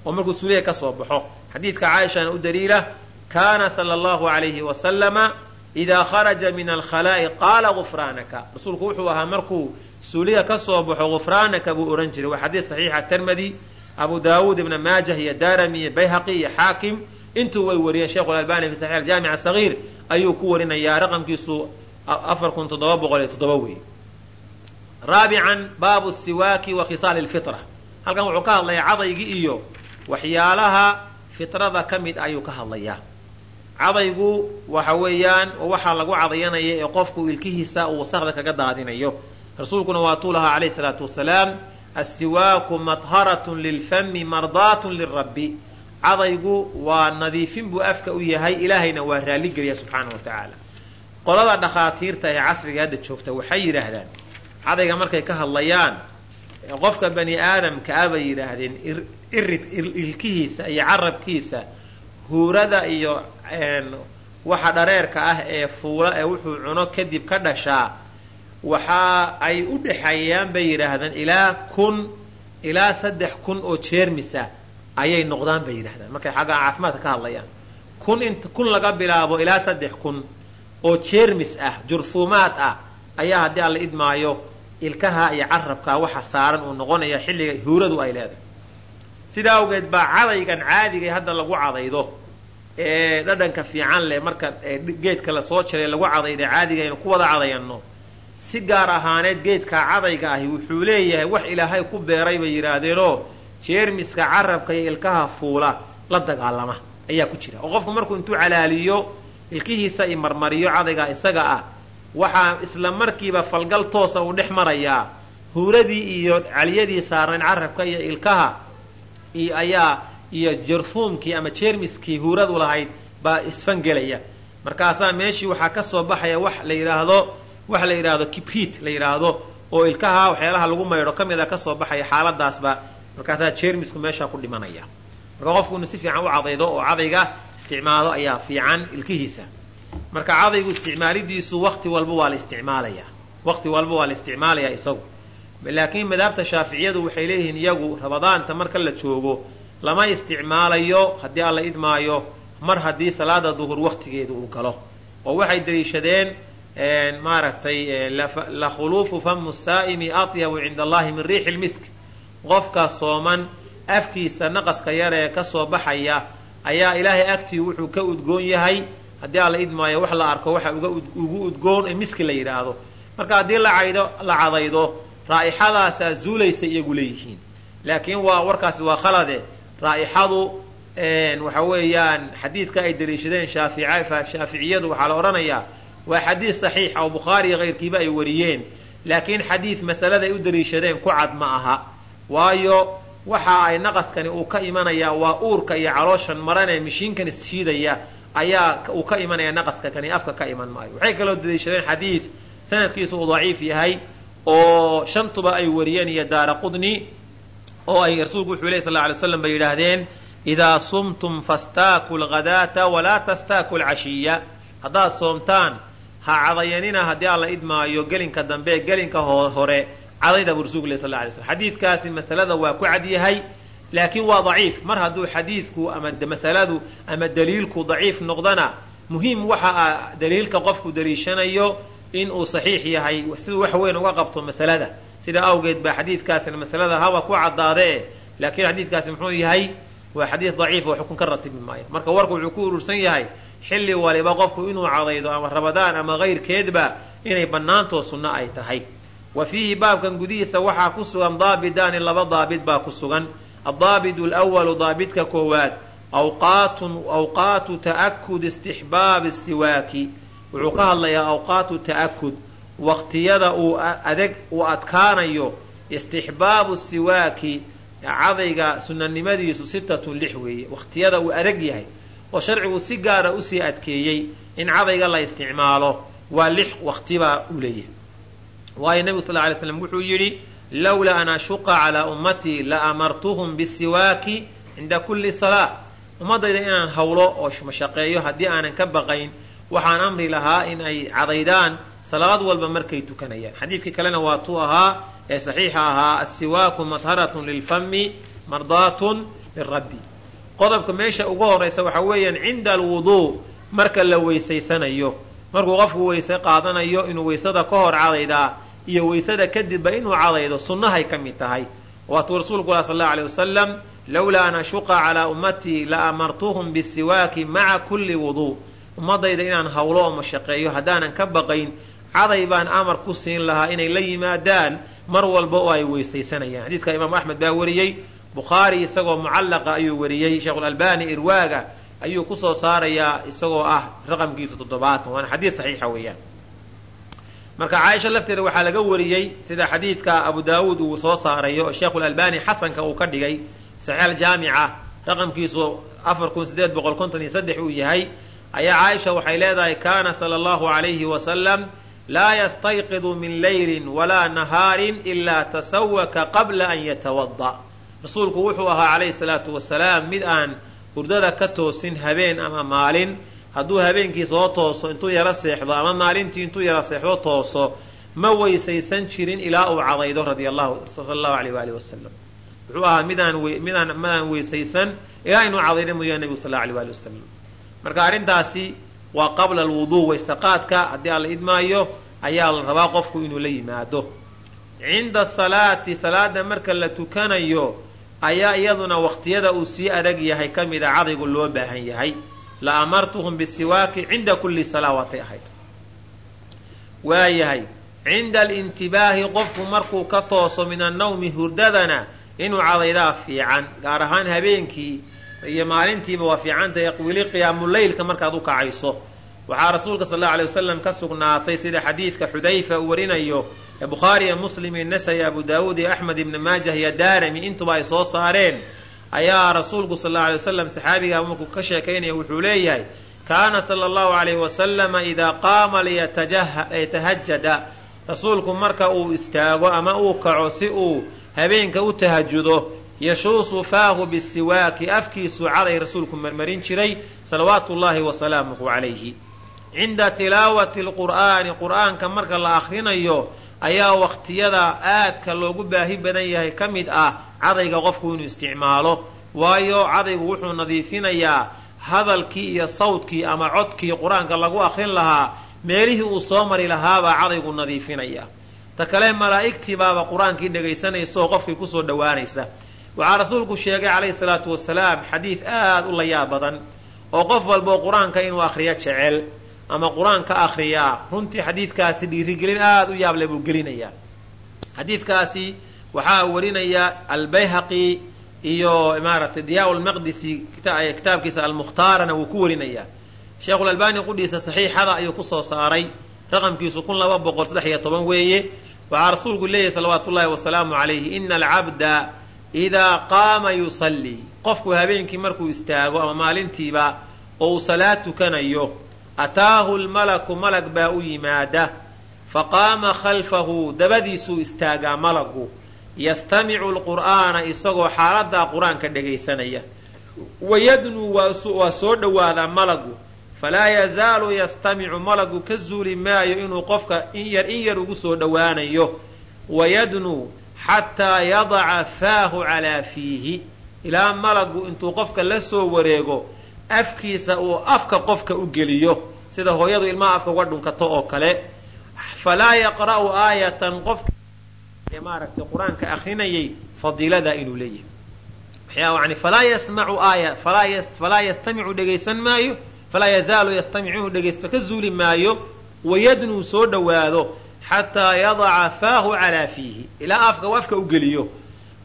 oo markuu suuliga ka soo baxo. Xadiidka caaishana u daliila kaana sala allahu alayhi wasalama idaa kharaja min alkhalaa'i qaala gufraanaka rasuulku wuxuu ahaa markuu suuliga ka soo baxo gufraanaka buu odhan jiray waa xadiis saxiixa termadi abu daawuud ibna maajah iyo darami iyo bayhaqi iyo xaakim intuu way wariyeen sheekhu albani fi saxiix aljaamic asagiir ayuu ku warinayaa raqamkiisu wey raabican baabu siwaaki wa khisaali lfitra halkan wuxuu ka hadlayaa cadaygii iyo waxyaalaha fitrada ka mid ayuu ka hadlayaa cadaygu waxa weeyaan waxaa lagu cadayanaya ee qofku ilkihiisa uu wasaqda kaga daadinayo. Rasuulkuna waatuu lahaa calayhi salaatu wasalaam assiwaaku madharatun lilfami mardaatun lirabbi. Cadaygu waa nadiifin buu afka u yahay ilaahayna waa raalligeliya subxaana wa tacaala. Qolada dhakhaatiirta ee casriga hadda joogta waxay yidhaahdaan cadayga markay ka hadlayaan qofka bani aadamka ah bay yidhaahdeen ilkihiisa iyo carabkiisa huurada iyo waxa dhareerka ah ee fuula ee wuxuu cuno kadib ka dhashaa waxa ay u dhexeeyaan bay yidhaahdaan ilaa kun ilaa saddex kun oo jeermisa ayay noqdaan bay yidhahdaan markay xagga caafimaadka ka hadlayaan. Kun int kun laga bilaabo ilaa saddex kun oo jeermis ah jurfuumaad ah ayaa haddii aan la idmaayo ilkaha iyo carabka waxa saaran uu noqonaya xilliga huuradu ay leedahay. Sidaa awgeed baa cadaygan caadiga hadda lagu cadaydo ee dhadhanka fiican leh marka geedka la soo jaray lagu cadayda caadiga aynu ku wada cadayanno. Si gaar ahaaneed geedka cadayga ahi wuxuu leeyahay wax ilaahay ku beeray bay yidhaahdeenoo jeermiska carabka iyo ilkaha fuula la dagaalama ayaa ku jira. Oo qofku markuu intuu calaaliyo ilkihiisa i marmariyo cadayga isaga ah waxaa isla markiiba falgal toosa uu dhex marayaa. Huuradii iyo caliyadii saarnayn carabka iyo ilkaha ayaa iyo jarfuumkii ama jeermiskii huuradu lahayd baa isfangelaya markaasaa meeshii waxaa ka soo baxaya wax la yidhaahdo wax la yidhaahdo kibhiit la yidhaahdo oo ilkaha waxyaalaha lagu maydho ka mid a ka soo baxaya xaaladaasba markaasaa jeermisku meeshaa ku dhimanaya. Marka qofku inuu si fiican u cadaydo oo cadayga isticmaalo ayaa fiican ilkihiisa. Marka cadaygu isticmaalidiisu waqti walba waa la isticmaalayaa waqti walba waa la isticmaalayaa isagu. Laakiin madaabta shaaficiyadu waxay leeyihiin iyagu rabadaanta marka la joogo lama isticmaalayo haddii alla idmaayo mar haddii salaada duhur wakhtigeedu uu galo. Oo waxay daliishadeen maaragtay la khuluufu famu saa'imi atyabu cinda allahi min riixi lmisk qofka sooman afkiisa naqaska yar ee ka soo baxaya ayaa ilaahay agtii wuxuu ka udgoon yahay. Haddii alla idmaayo wax la arko waxa ugu udgoon ee miski la yidhaahdo marka haddii la cadaydo raa'ixadaasaa zuulaysa iyagu leeyihiin. Laakiin waa warkaasi waa khalade raa'ixadu waxa weeyaan xadiidka ay daliishadeen shaaficiyadu waxaa la odhanayaa waa xadiid saxiix oo bukhaariya kayrkiiba ay wariyeen. Laakiin xadiid masalada ay u daliishadeen ku cad ma aha. Waayo waxa ay naqaskani uu ka imanayaa waa uurka iyo calooshan maranee mishiinkan isshiidaya ayaa uu ka imanaya naqaska kani afka ka iman maayo. Waxay kaloo daliishadeen xadiid sanadkiisu uu daciif yahay oo shantuba ay wariyeen iyo daara qudni oo ay rasuulku wuxuu ley sal alay slam bay yidhaahdeen idaa sumtum fastaaku lghadaata walaa tastaaku lcashiya haddaad soomtaan ha cadayanina haddii alla idmaayo gelinka dambe gelinka hore cadayda buu rasuulku leh sal alay slm xadiidkaasi masalada waa ku cad yahay laakiin waa daciif. Mar hadduu xadiidku ama masaladu ama daliilku daciif noqdana muhiim waxa ah daliilka qofku daliishanayo inuu saxiix yahay siduu wax weyn uga qabto masalada sida awgeed baa xadiidkaasina masalada haba ku caddaade laakiin xadiidkaasi muxuu yahay waa xadiid daciif oo xukun ka ratibi maayo. Marka warku wuxuu ku urursan yahay xilli waliba qofku inuu cadaydo ama rabadaan ama kayrkeedba inay bannaantoo sunno ay tahay. Wa fiihi baabkan gudihiisa waxaa ku sugan daabidaani laba daabid baa ku sugan. Addaabidu lwalu daabidka koowaad awqaatu ta'akud istixbaabi siwaaki. Wuxuu ka hadlayaa awqaatu ta'akud waqtiyada uu adeg uu adkaanayo istixbaabu siwaaki cadayga sunanimadiisu sitatun lix weeye waqtiyada uu adag yahay. Oo sharcigu si gaara u sii adkeeyey in cadayga la isticmaalo waa lix waqtibaa u leeyahay. Waayo nebigu sal lay slam wuxuu yidhi lowlaa an ashuqa calaa ummatii la amartuhum bisiwaaki cinda kulli salaa ummadayda inaan hawlo oo mashaqeeyo haddii aanan ka baqayn waxaan amri lahaa in ay cadaydaan salaad walba markay tukanayaan. Xadiidkii kalena waa tuu ahaa ee saxiixa ahaa asiwaaku madharatun lilfami mardaatun lirabbi qodobka meesha ugu horaysa waxaa weeyaan cinda alwuduu marka la weysaysanayo. Markuu qofku weyse qaadanayo inuu weysada ka hor cadaydaa iyo weysada kadibba inuu cadaydo sunnahay ka mid tahay. Waatuu rasuulku lah sal allau aley wasalam lowlaa an ashuqa calaa ummatii la amartuhum bisiwaaki maca kulli wuduu ummadayda inaan hawlo oo mashaqeeyo haddaanan ka baqayn caday baan amar ku siin lahaa inay la yimaadaan mar walba oo ay weysaysanayaan. Xadiidka imaam axmed baa wariyey bukhaari isagoo mucallaqa ayuu wariyey sheekhulalbani irwaaga ayuu ku soo saarayaa isagoo ah raqamkiisu toddobaatan waana xadiid saxiixa weeyaan. Marka caaisha lafteeda waxaa laga wariyey sida xadiidka abu daawuud uu soo saarayo oo sheekhulalbani xasanka uu ka dhigay saxiix aljaamica raqamkiisu afar kun sideed boqol konton iyo saddex uu yahay ayaa caaisha waxay leedahay kaana sala allahu alayhi wasalam laa yastayqidu min leylin walaa nahaarin ilaa tasawaka qabla an yatawada rasuulku wuxuu ahaa calayhi salaatu wasalaam mid aan hurdada ka toosin habeen ama maalin hadduu habeenkii soo tooso intuu yaro seexdo ama maalintii intuu yaro seexdo tooso ma weysaysan jirin ilaa uu cadaydo radia allahu sala allahu aleyh waalihi wasalam wuxuu ahaa midaan midaan weysaysan ilaa inuu cadayda mooyaa nebigu sal allahu aleh waali wasalam marka arrintaasi waa qabla alwuduu waystaqaadka haddii aan idmaayo ayaa la rabaa qofku inuu la yimaado. Cinda salaati salaada marka la tukanayo ayaa iyaduna waqtiyada uu sii adag yahay ka mida cadaygu loo baahan yahay. La amartuhum bisiwaaki cinda kulli salaa waatay ahayd. Waayahay cinda alintibaahi qofku markuu ka tooso min annawmi hurdadana inuu cadaydaa fiican gaar ahaan habeenkii iyo maalintiiba waa fiicantahay aqwili qiyaamuleylka markaad u kacayso. Waxaa rasuulka sal allau alay wasalam ka sugnaatay sida xadiidka xudayfa uu warinayo ee bukhaari iyo muslim iyo nasai abu daawuud iyo axmed ibni maajah iyo daarami intuba ay soo saareen. Ayaa rasuulku sal allau alay wasalam saxaabigaa markuu ka sheekaynaya wuxuu leeyahay kaana sala allahu alayhi wasalama idaa qaama liyatahajada rasuulku marka uu istaago ama uu kaco si uu habeenka u tahajudo yashuusu faahu bisiwaaki afkiisuu caday rasuulku marmarin jiray salawaatu llaahi wasalaamuhu calayhi. Cinda tilaawati lqur'aani qur'aanka marka la akhrinayo ayaa wakhtiyada aadka loogu baahi badan yahay ka mid ah cadayga qofku inuu isticmaalo. Waayo cadaygu wuxuu nadiifinayaa hadalkii iyo sawdkii ama codkii qur'aanka lagu akhrin lahaa meelihii uu soo mari lahaabaa cadaygu nadiifinaya. Ta kale malaa'igtii baaba qur'aankii dhegaysanaysa oo qofkii ku soo dhowaanaysa waxaa rasuulku sheegay calayhi salaatu wasalaam xadiid aad u layaab badan oo qof walboo qur'aanka inuu akhriyo jecel ama qur'aanka akhriyaa runtii xadiidkaasi dhiirigelin aada u yaable buu gelinayaa xadiidkaasi waxaa warinaya albayhaqi iyo maaragtay diyaa lmaqdisi kitaabkiisa almukhtaarana wuu ku warinayaa sheekhulalbani qudhiisa saxiixada ayuu ku soo saaray raqamkiisu kun laba boqol saddex iyo toban weeye. Waxaa rasuulku leeyahy salawaatu ullahi wasalaamu calayhi ina alcabda idaa qaama yusallii qofku habeenkii markuu istaago ama maalintiiba oo uu salaad tukanayo ataahu lmalaku malag baa u yimaada faqaama khalfahu dabadiisuu istaagaa malagu yastamicu lqur'aana isagoo xaaladaa qur'aanka dhegaysanaya wayadnuu waa soo dhowaadaa malagu falaa yazaalu yastamicu malagu ka zuuli maayo inuu qofka in yar in yar ugu soo dhowaanayo wayadnuu xataa yadaca faahu calaa fiihi. Ilaa malagu intuu qofka la soo wareego afkiisa uu afka qofka u geliyo. Sida hooyadu ilmaha afka uga dhunkato oo kale falaa yaqra'u aayatan qofka maaragtay qur'aanka akrinayay fadiilada inuu leeyahay. Yani falaa yasmacu aaya falaa yastamicu dhegaysan maayo falaa yazaalu yastamicu inuu dhegaysto ka zuuli maayo wayadnuu soo dhowaado xataa yadaca faahu calaa fiihi ilaa afka u u geliyo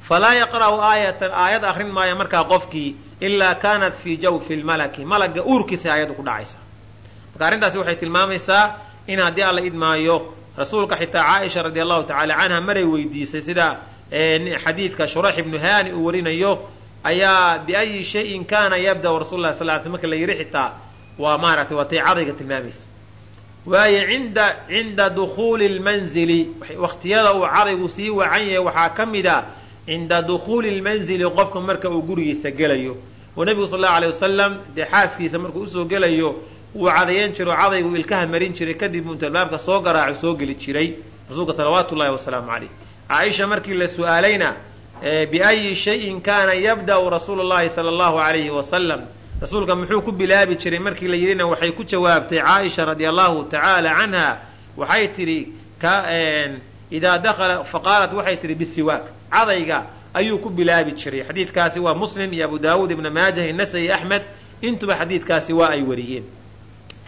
falaa yaqra'u aayatan aayad akrin maayo markaa qofkii ilaa kaanat fii jawfi lmalaki malagga uurkiisa aayaddu ku dhacaysa marka arrintaasi waxay tilmaamaysaa in haddii alla idmaayo rasuulka xitaa caaisha radi allahu tacala canha maray weydiisay sida xadiidka shurax ibnu haani uu warinayo ayaa biayi shayin kaana yabda'u rasul lah sal sl marka la yidhi xitaa waa maaratay waatay cadayga tilmaamaysa waaye inda cinda dukhuuli lmanzili waqtiyada uu cadaygu sii wacan yahay waxaa ka mid a cinda dukhuuli lmanzili qofka marka uu gurigiisa gelayo. Oo nebigu sal allau alay wasalam dee xaaskiisa markuu u soo gelayo wuu cadayan jiro cadaygu ilkaha marin jiray kadib intu albaabka soo garaaco soo geli jiray. Rasuulka salawaatu llahi wasalaamu caleyh caaisha markii la su'aalayna biayi shayin kaana yabda'u rasuulu llahi sala allahu alayhi wasalam rasuulka muxuu ku bilaabi jiray markii la yidhina waxay ku jawaabtay caaisha radia allahu tacaala canha waxay tidhi idaa dakala faqaalat waxay tidhi bisiwaak. Cadayga ayuu ku bilaabi jiray. Xadiidkaasi waa muslim iyo abu daawuud ibna maajah inasai axmed intuba xadiidkaasi waa ay wariyeen.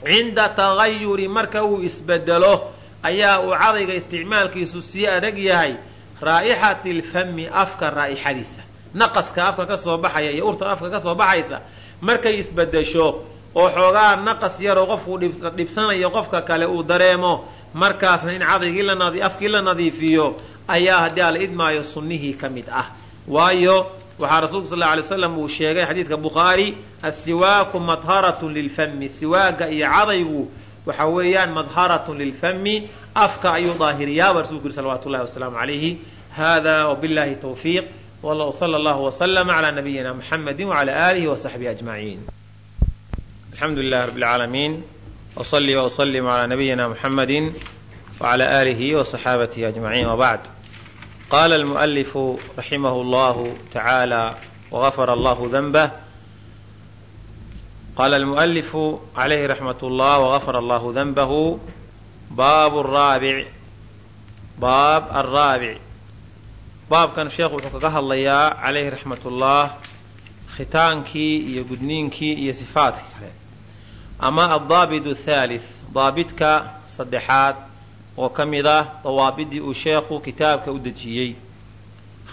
Cinda tagayuri marka uu isbedelo ayaa uu cadayga isticmaalkiisu sii adag yahay raa'ixati lfami afka raa'ixadiisa. Naqaska afka ka soo baxaya iyo urta afka ka soo baxaysa markay isbedesho oo xoogaa naqas yaroo qofkuu dhibsanayo qofka kale uu dareemo markaasna in cadaygii afkii la nadiifiyo ayaa haddii ala idmaayo sunnihii ka mid ah. Waayo waxaa rasuulku sal lla alay slam uu sheegay xadiidka bukhaari assiwaaku madharatun lilfami siwaaga iyo cadaygu waxa weeyaan madharatun lilfami afka ayuu daahiriyaaba rasulku yiri salawatu llahi wasalaamu calayhi hada wbillahi tawfiiq sala allahu waslama cala nabiyina muxamedi wcala aalihi wasaxbihi ajmaciin alxamdu lilahi rabi lcaalamiin wsali wslim cala nabiyina muxamedi wcala aalihi wasaxaabatihi ajmaciin wbacd qala almualifu raximah llahu tacaala wagafara allahu danbah qala almualifu calayhi raxmat llah wagafara allahu danbahu baab raabic baab alraabic baabkan sheekhu wuxuu kaga hadlayaa calayhi raxmatullah khitaankii iyo gudniinkii iyo sifaadka kale. Ama addaabit athaalith daabidka saddexaad oo ka mid ah dawaabidii uu sheekhu kitaabka u dejiyey.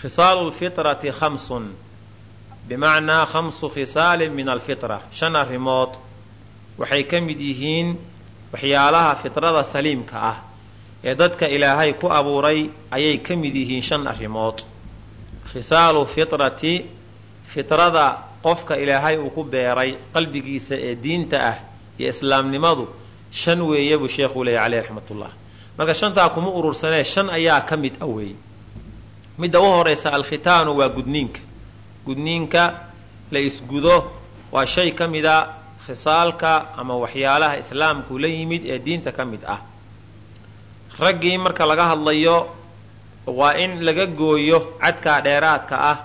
Khisaalu lfitrati khamsun bimacnaa khamsu khisaalin min alfitra shan arrimood waxay ka mid yihiin waxyaalaha fitrada saliimka ah ee dadka ilaahay ku abuuray ayay ka mid yihiin shan arrimood. Khisaalu fitrati fitrada qofka ilaahay uu ku beeray qalbigiisa ee diinta ah iyo islaamnimadu shan weeye buu sheekhu leeya caleyh raxmatullah. Marka shantaa kuma urursanee shan ayaa ka mid a weeye. Midda u horaysa alkhitaanu waa gudniinka. Gudniinka la isgudo waa shay ka mida khisaalka ama waxyaalaha islaamku la yimid ee diinta ka mid ah raggii marka laga hadlayo waa in laga gooyo cadkaa dheeraadka ah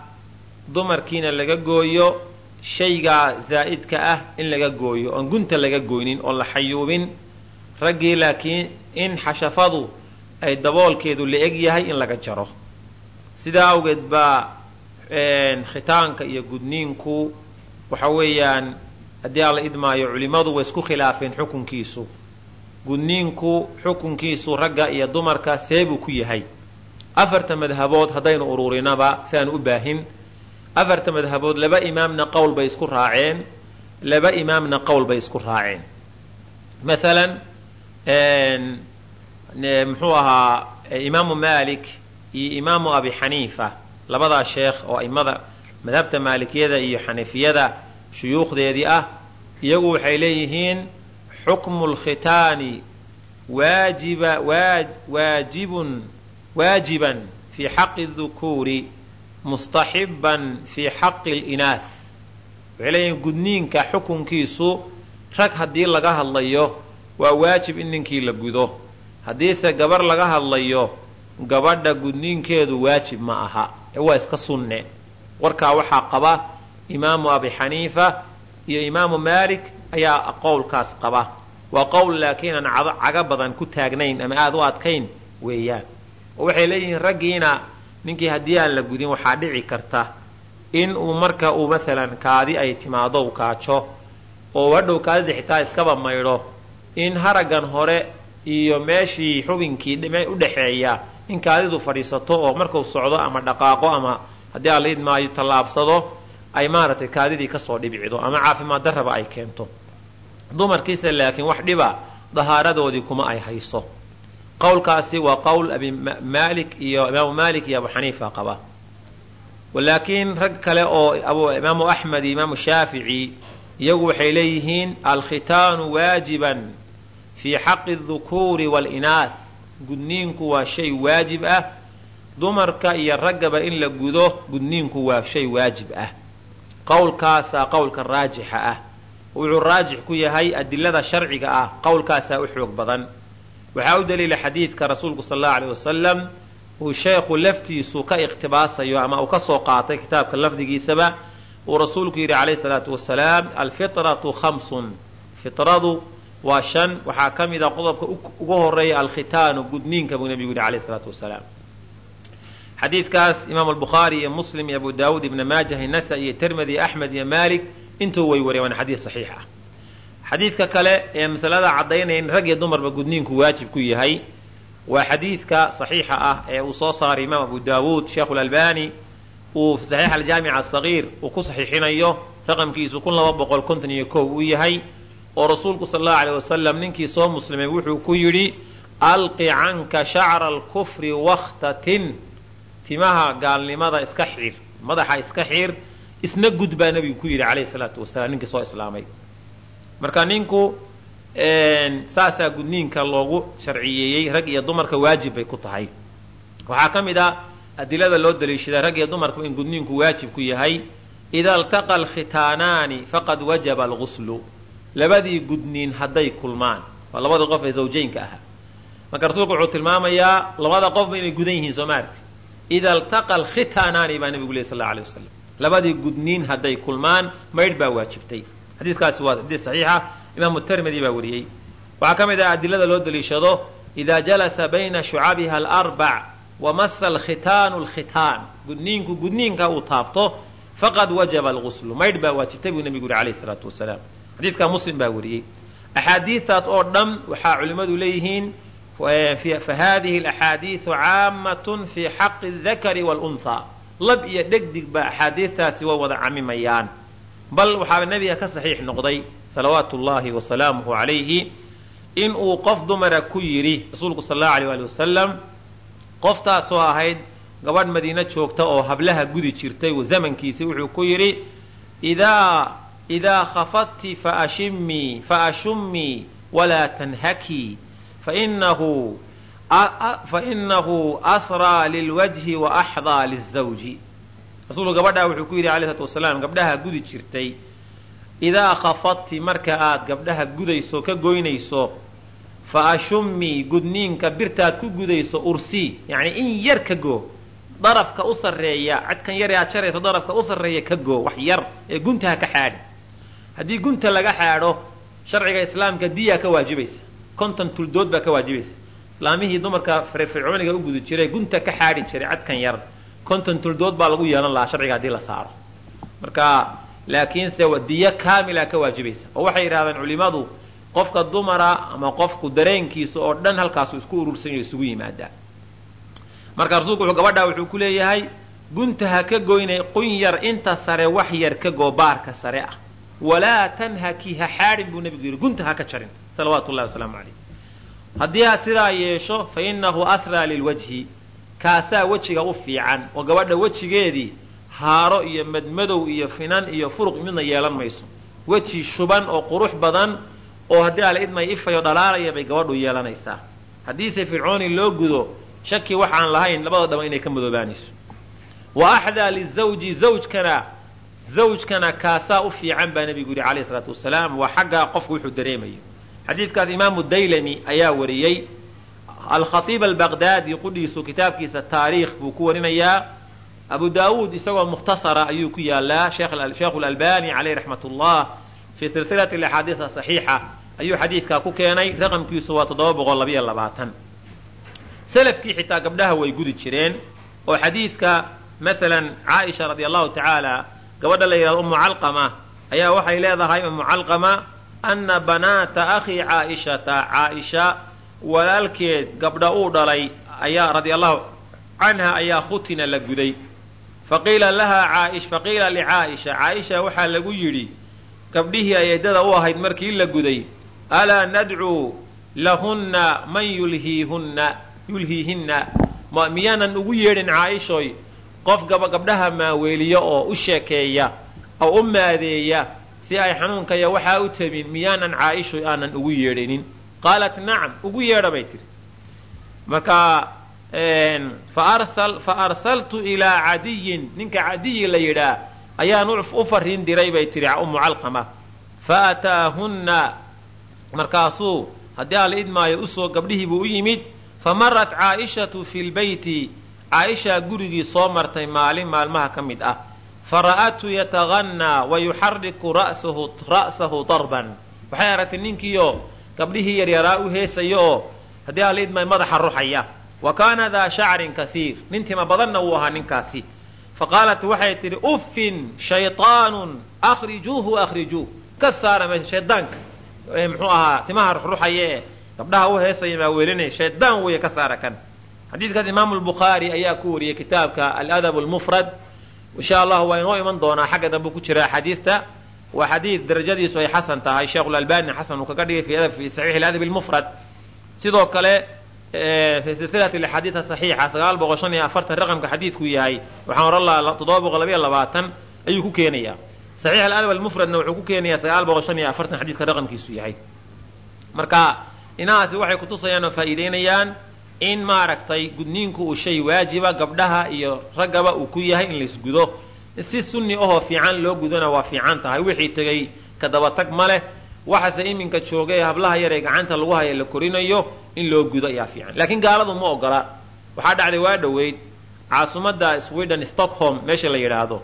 dumarkiina laga gooyo shaygaa zaa'idka ah in laga gooyo oon gunta laga goynin oon la xayuubin. Raggii laakiin in xashafadu ay daboolkeedu la eg yahay in laga jaro. Sidaa awgeed baa khitaanka iyo gudniinku waxa weeyaan haddii aan idmaayo culimmadu way isku khilaafeen xukunkiisu gudniinku xukunkiisu ragga iyo dumarka seebuu ku yahay. Afarta madhabood haddaynu ururinaba si aanu u baahin. Afarta madhabood laba imaamna qowl bay isku raaceen laba imaamna qowl bay isku raaceen. Maalan muxuu ahaa imaamu malik iyo imaamu abi xaniifa labadaa sheekh oo aimada madhabta maalikiyada iyo xaniifiyada shuyuukhdeedii ah iyagu waxay leeyihiin xukmu lkhitaani waajibun waajiban fii xaqi dukuuri mustaxiban fii xaqi linaah waxay leeyihiin gudniinka xukunkiisu rag haddii laga hadlayo waa waajib in ninkii la gudo haddiise gabar laga hadlayo gabadha gudniinkeedu waajib ma aha ee waa iska sunne warkaa waxaa qaba imaamu abi xaniifa iyo imaamu maalik ayaa qowlkaas qaba. Waa qowl laakiin aan caga badan ku taagnayn ama aada u adkayn weeyaan. Oo waxay leeyihiin raggiina ninkii haddii aan la gudin waxaa dhici karta in uu marka uu maalan kaadi ay timaado u kaajo. Oo hadhow kaadida xitaa iskaba maydho in haraggan hore iyo meeshii xubinkii u dhexeeya in kaadidu fadhiisato oo markuu socdo ama dhaqaaqo ama haddii aan la idmaayo tallaabsado ay maaragtay kaadidii ka soo dhibicdo ama caafimaad darraba ay keento dumarkiisa laakiin wax dhiba dahaaradoodii kuma ay hayso. Qowlkaasi waa qowl abi malik iyo imaamu malik iyo abu xaniifa qaba. Laakiin rag kale oo imaamu axmed iyo imaamu shaafici iyagu waxay leeyihiin alkhitaanu waajiban fii xaqi dukuuri waalinaah gudniinku waa shay waajib ah. Dumarka iyo raggaba in la gudo gudniinku waa shay waajib ah. Qowlkaasaa qowlka raajixa ah wuxuu raajix ku yahay adilada sharciga ah qowlkaasaa u xoog badan. Waxaa u daliila xadiidka rasuulku sal allau aleyh wasalam uu sheekhu laftiisu ka iqhtibaasayo ama uu ka soo qaatay kitaabka lafdigiisaba uu rasuulku yidhi calayhi salaatu wasalaam alfitratu khamsun. Fitradu waa shan waxaa ka mid a qodobka ugu horreeya alkhitaanu gudniinka buu nebigu yidhi calayhi salaatu wasalaam. Xadiidkaas imaam albukhaari iyo muslim iyo abu daawuud ibna maajah inasa iyo tirmidi axmed iyo maalik intuu way wariyeen waana xadiid saxiix ah. Xadiidka kale ee masalada caddaynaya in rag iyo dumarba gudniinku waajib ku yahay waa xadiidka saxiixa ah ee uu soo saaray imaam abu daawuud sheekhu lalbani uu saxiix aljaamic asagiir uu ku saxiixinayo raqamkiisu kun laba boqol konton iyo kow uu yahay oo rasuulku sal allahu aleyh wasalam ninkii soo muslimay wuxuu ku yidhi alqi canka shacra alkufri wakhtatin timaha gaalnimada iska xiir madaxa iska xiir isna gud baa nebigu ku yidhi calayhi salaatu wasalaam ninkii soo islaamay. Marka ninku saasaa gudniinka loogu sharciyeeyey rag iyo dumarka waajib bay ku tahay. Waxaa ka mid ah adilada loo daliishaday rag iyo dumarku in gudniinku waajib ku yahay ida altaqa alkhitaanaani faqad wajaba alguslu labadii gudniin hadday kulmaan. Waa labadii qof ee zawjaynka ahaa marka rasuulku wuxuu tilmaamayaa labada qofba inay gudan yihiin soo maarti ida altaqa alkhitaanaani baa nebigu ley sal alla alay wasalam labadii gudniin hadday kulmaan maydh baa waajibtay. Xadiiskaasi waa xadiis saxiixa imaamu tirmidi baa wariyey. Waxaa ka mid ah adilada loo daliishado idaa jalasa bayna shucabiha alarbac wamasa alkhitaanu alkhitaan. Gudniinku gudniinka uu taabto faqad wajaba alguslu maydh baa waajibtay buu nebigu yuri alayhi salaatu wasalaam. Xadiidkaa muslim baa wariyey. Axaadiistaas oo dhan waxaa culimmadu leeyihiin fa hadihi alaxaadiidu caammatun fii xaqi aldakari waalunhaa lab iyo dhegdig baa axaadiistaasi way wada camimayaan. Bal waxaaba nebiga ka saxiix noqday salawaatu ullaahi wa salaamuhu calayhi in uu qof dumara ku yidhi rasuulku sal allahu aleyh waali wasalam qoftaasoo ahayd gabadh madiino joogta oo hablaha gudi jirtay zamankiisii wuxuu ku yidhi idaa idaa khafadti faashimii faashummii walaa tanhakii fainahu fainahu asraa lilwajhi wa axdaa lizawji. Rasuulku gabadhaa wuxuu ku yidhi alay slatu wasalaam gabdhaha gudi jirtay. Idaa khafadti marka aad gabdhaha gudayso ka goynayso fa ashumii gudniinka birtaad ku gudayso ursii yacnii in yar ka goo darafka u sarreeya cadkan yar ee aad jarayso darafka u sarreeya ka goo wax yar ee guntaha ka xaadhi. Haddii gunta laga xaadho sharciga islaamka diyaa ka waajibaysa konton tuldood baa ka waajibaysa islaamihii dumarka firfircooniga u gudi jiray gunta ka xaadhi jiray cadkan yar konton tuldood baa lagu yeelan lahaa sharciga haddii la saaro. Marka laakiinse diyo kaamila ka waajibaysa. Oo waxay yidhahdeen culimmadu qofka dumara ama qofku dareenkiisa oo dhan halkaasu isku urursan yaho isugu yimaadaa marka rasuulku wuxuu gabadhaa wuxuu ku leeyahay gunta ha ka goynay qun yar inta sare wax yar ka goo baarka sare ah. Walaa tanhaki ha xaadhin buu nebigu yidhi. Gunta ha ka jarin salawaatu llahi wasalaamu calayh haddii aad sidaa yeesho fa innahu ahraa lilwajhi. Kaasaa wejiga u fiican. Oo gabadha wejigeedii haaro iyo madmadow iyo finan iyo furuq midna yeelan mayso. Weji shuban oo qurux badan oo haddii ala idmay ifayo dhalaalaya bay gabadhu yeelanaysaa. Haddiise fircooni loo gudo shaki waxaan lahayn labada dhaba inay ka madoobaanayso. Wa axdaa lizawji zawjkana zawjkana kaasaa u fiican baa nebigu yidhi calayhi salaatu wasalaam. Waa xaggaa qofku wuxuu dareemayo xadiidkaas imaamu daylami ayaa wariyey alkhaiib albaqdaadi qudhiisu kitaabkiisa taariikh buu ku warinayaa. Abu daawuud isagoo mukhtasara ayuu ku yaalaa sheekhu lalbani caleyh raxmat ullah fii silsilati axaadiis saxiixa ayuu xadiidkaa ku keenay. Raqamkiisu waa salafkii xitaa gabdhaha way gudi jireen oo xadiidka maalan caaisha radi allahu tacaala gabadha la yidhahdo ummu calqama ayaa waxay leedahay ummu calqama ana banaata akhii caaishata caaisha walaalkeed gabdha uu dhalay ayaa radia allahu canha ayaa khutina la guday faqiila lahaa faqiila licaaisha caaisha waxaa lagu yidhi gabdhihii ay eedada u ahayd markii la guday alaa nadcuu lahunna man yulhiihunna yulhiihinna miyaanan ugu yeedhin caaishoy qof gabdhaha maaweeliya oo u sheekeeya oo u maadeeya si ay xanuunkaya waxaa u tabin miyaanan caaishoy aanan ugu yeedhinin? Qaalat nacam ugu yeedha bay tihi marka fa arsaltu ilaa cadiyin ninka cadiyi la yidhaa ayaan u fariin diray bay tihi ummu calqama fa ataahunna. Markaasuu haddii alla idmaayo u soo gabdhihii buu u yimid fa marat caa'ishatu fi lbeyti caaishaa gurigii soo martay maalin maalmaha ka mid ah fa ra'atu yatagannaa wa yuxariku ra'sahu darban. Waxay aragtay ninkiioo gabdhihii yaryaraa u heesaya oo haddii alla idmaayo madaxa ruxaya wa kaana daa shacrin kaiir nin tima badanna wuu ahaa ninkaasi. Fa qaalat waxay tidhi uffin shayطaanun akhrijuuhu akhrijuuh ka saara meesha shaydaanka muxuu ahaa timaha ruxruxaya gabdhaha u heesaya maa welinay shaydaan weeye ka saara kan. Xadiidkaas imaamu lbukhaari ayaa ku wariyey kitaabka aladab lmufrad insha allahu waa inoo iman doonaa xagga dambe ku jira axaadiidta waa xadiid darajadiisu ay xasan tahay. Sheekhulalbani xasan uu kaga dhigay fi saxiix aladab lmufrad sidoo kale fi silsilati axaadiid saxiixa sagaal boqol shan iyo afartan raqamka xadiidku yahay. Waxaan oran lahaa toddoba boqol labayo labaatan ayuu ku keenayaa. Saxiix aladab almufradna wuxuu ku keenayaa sagaal boqol shan iyo afartan xadiidka raqamkiisu yahay. Marka inahaasi waxay kutusayaan oo faa'iideynayaan in maaragtay gudniinku uu shay waajiba gabdhaha iyo raggaba uu ku yahay in laysgudo si sunni ahoo fiican loo gudona waa fiican tahay. Wixii tegey ka dabatag ma leh. Waxase iminka jooga ee hablaha yar ee gacanta lagu haya la korinayo in loo gudo ayaa fiican. Laakiin gaaladu ma ogola. Waxaa dhacday waa dhoweyd. Caasimadda sweden stockholm meesha la yidhaahdo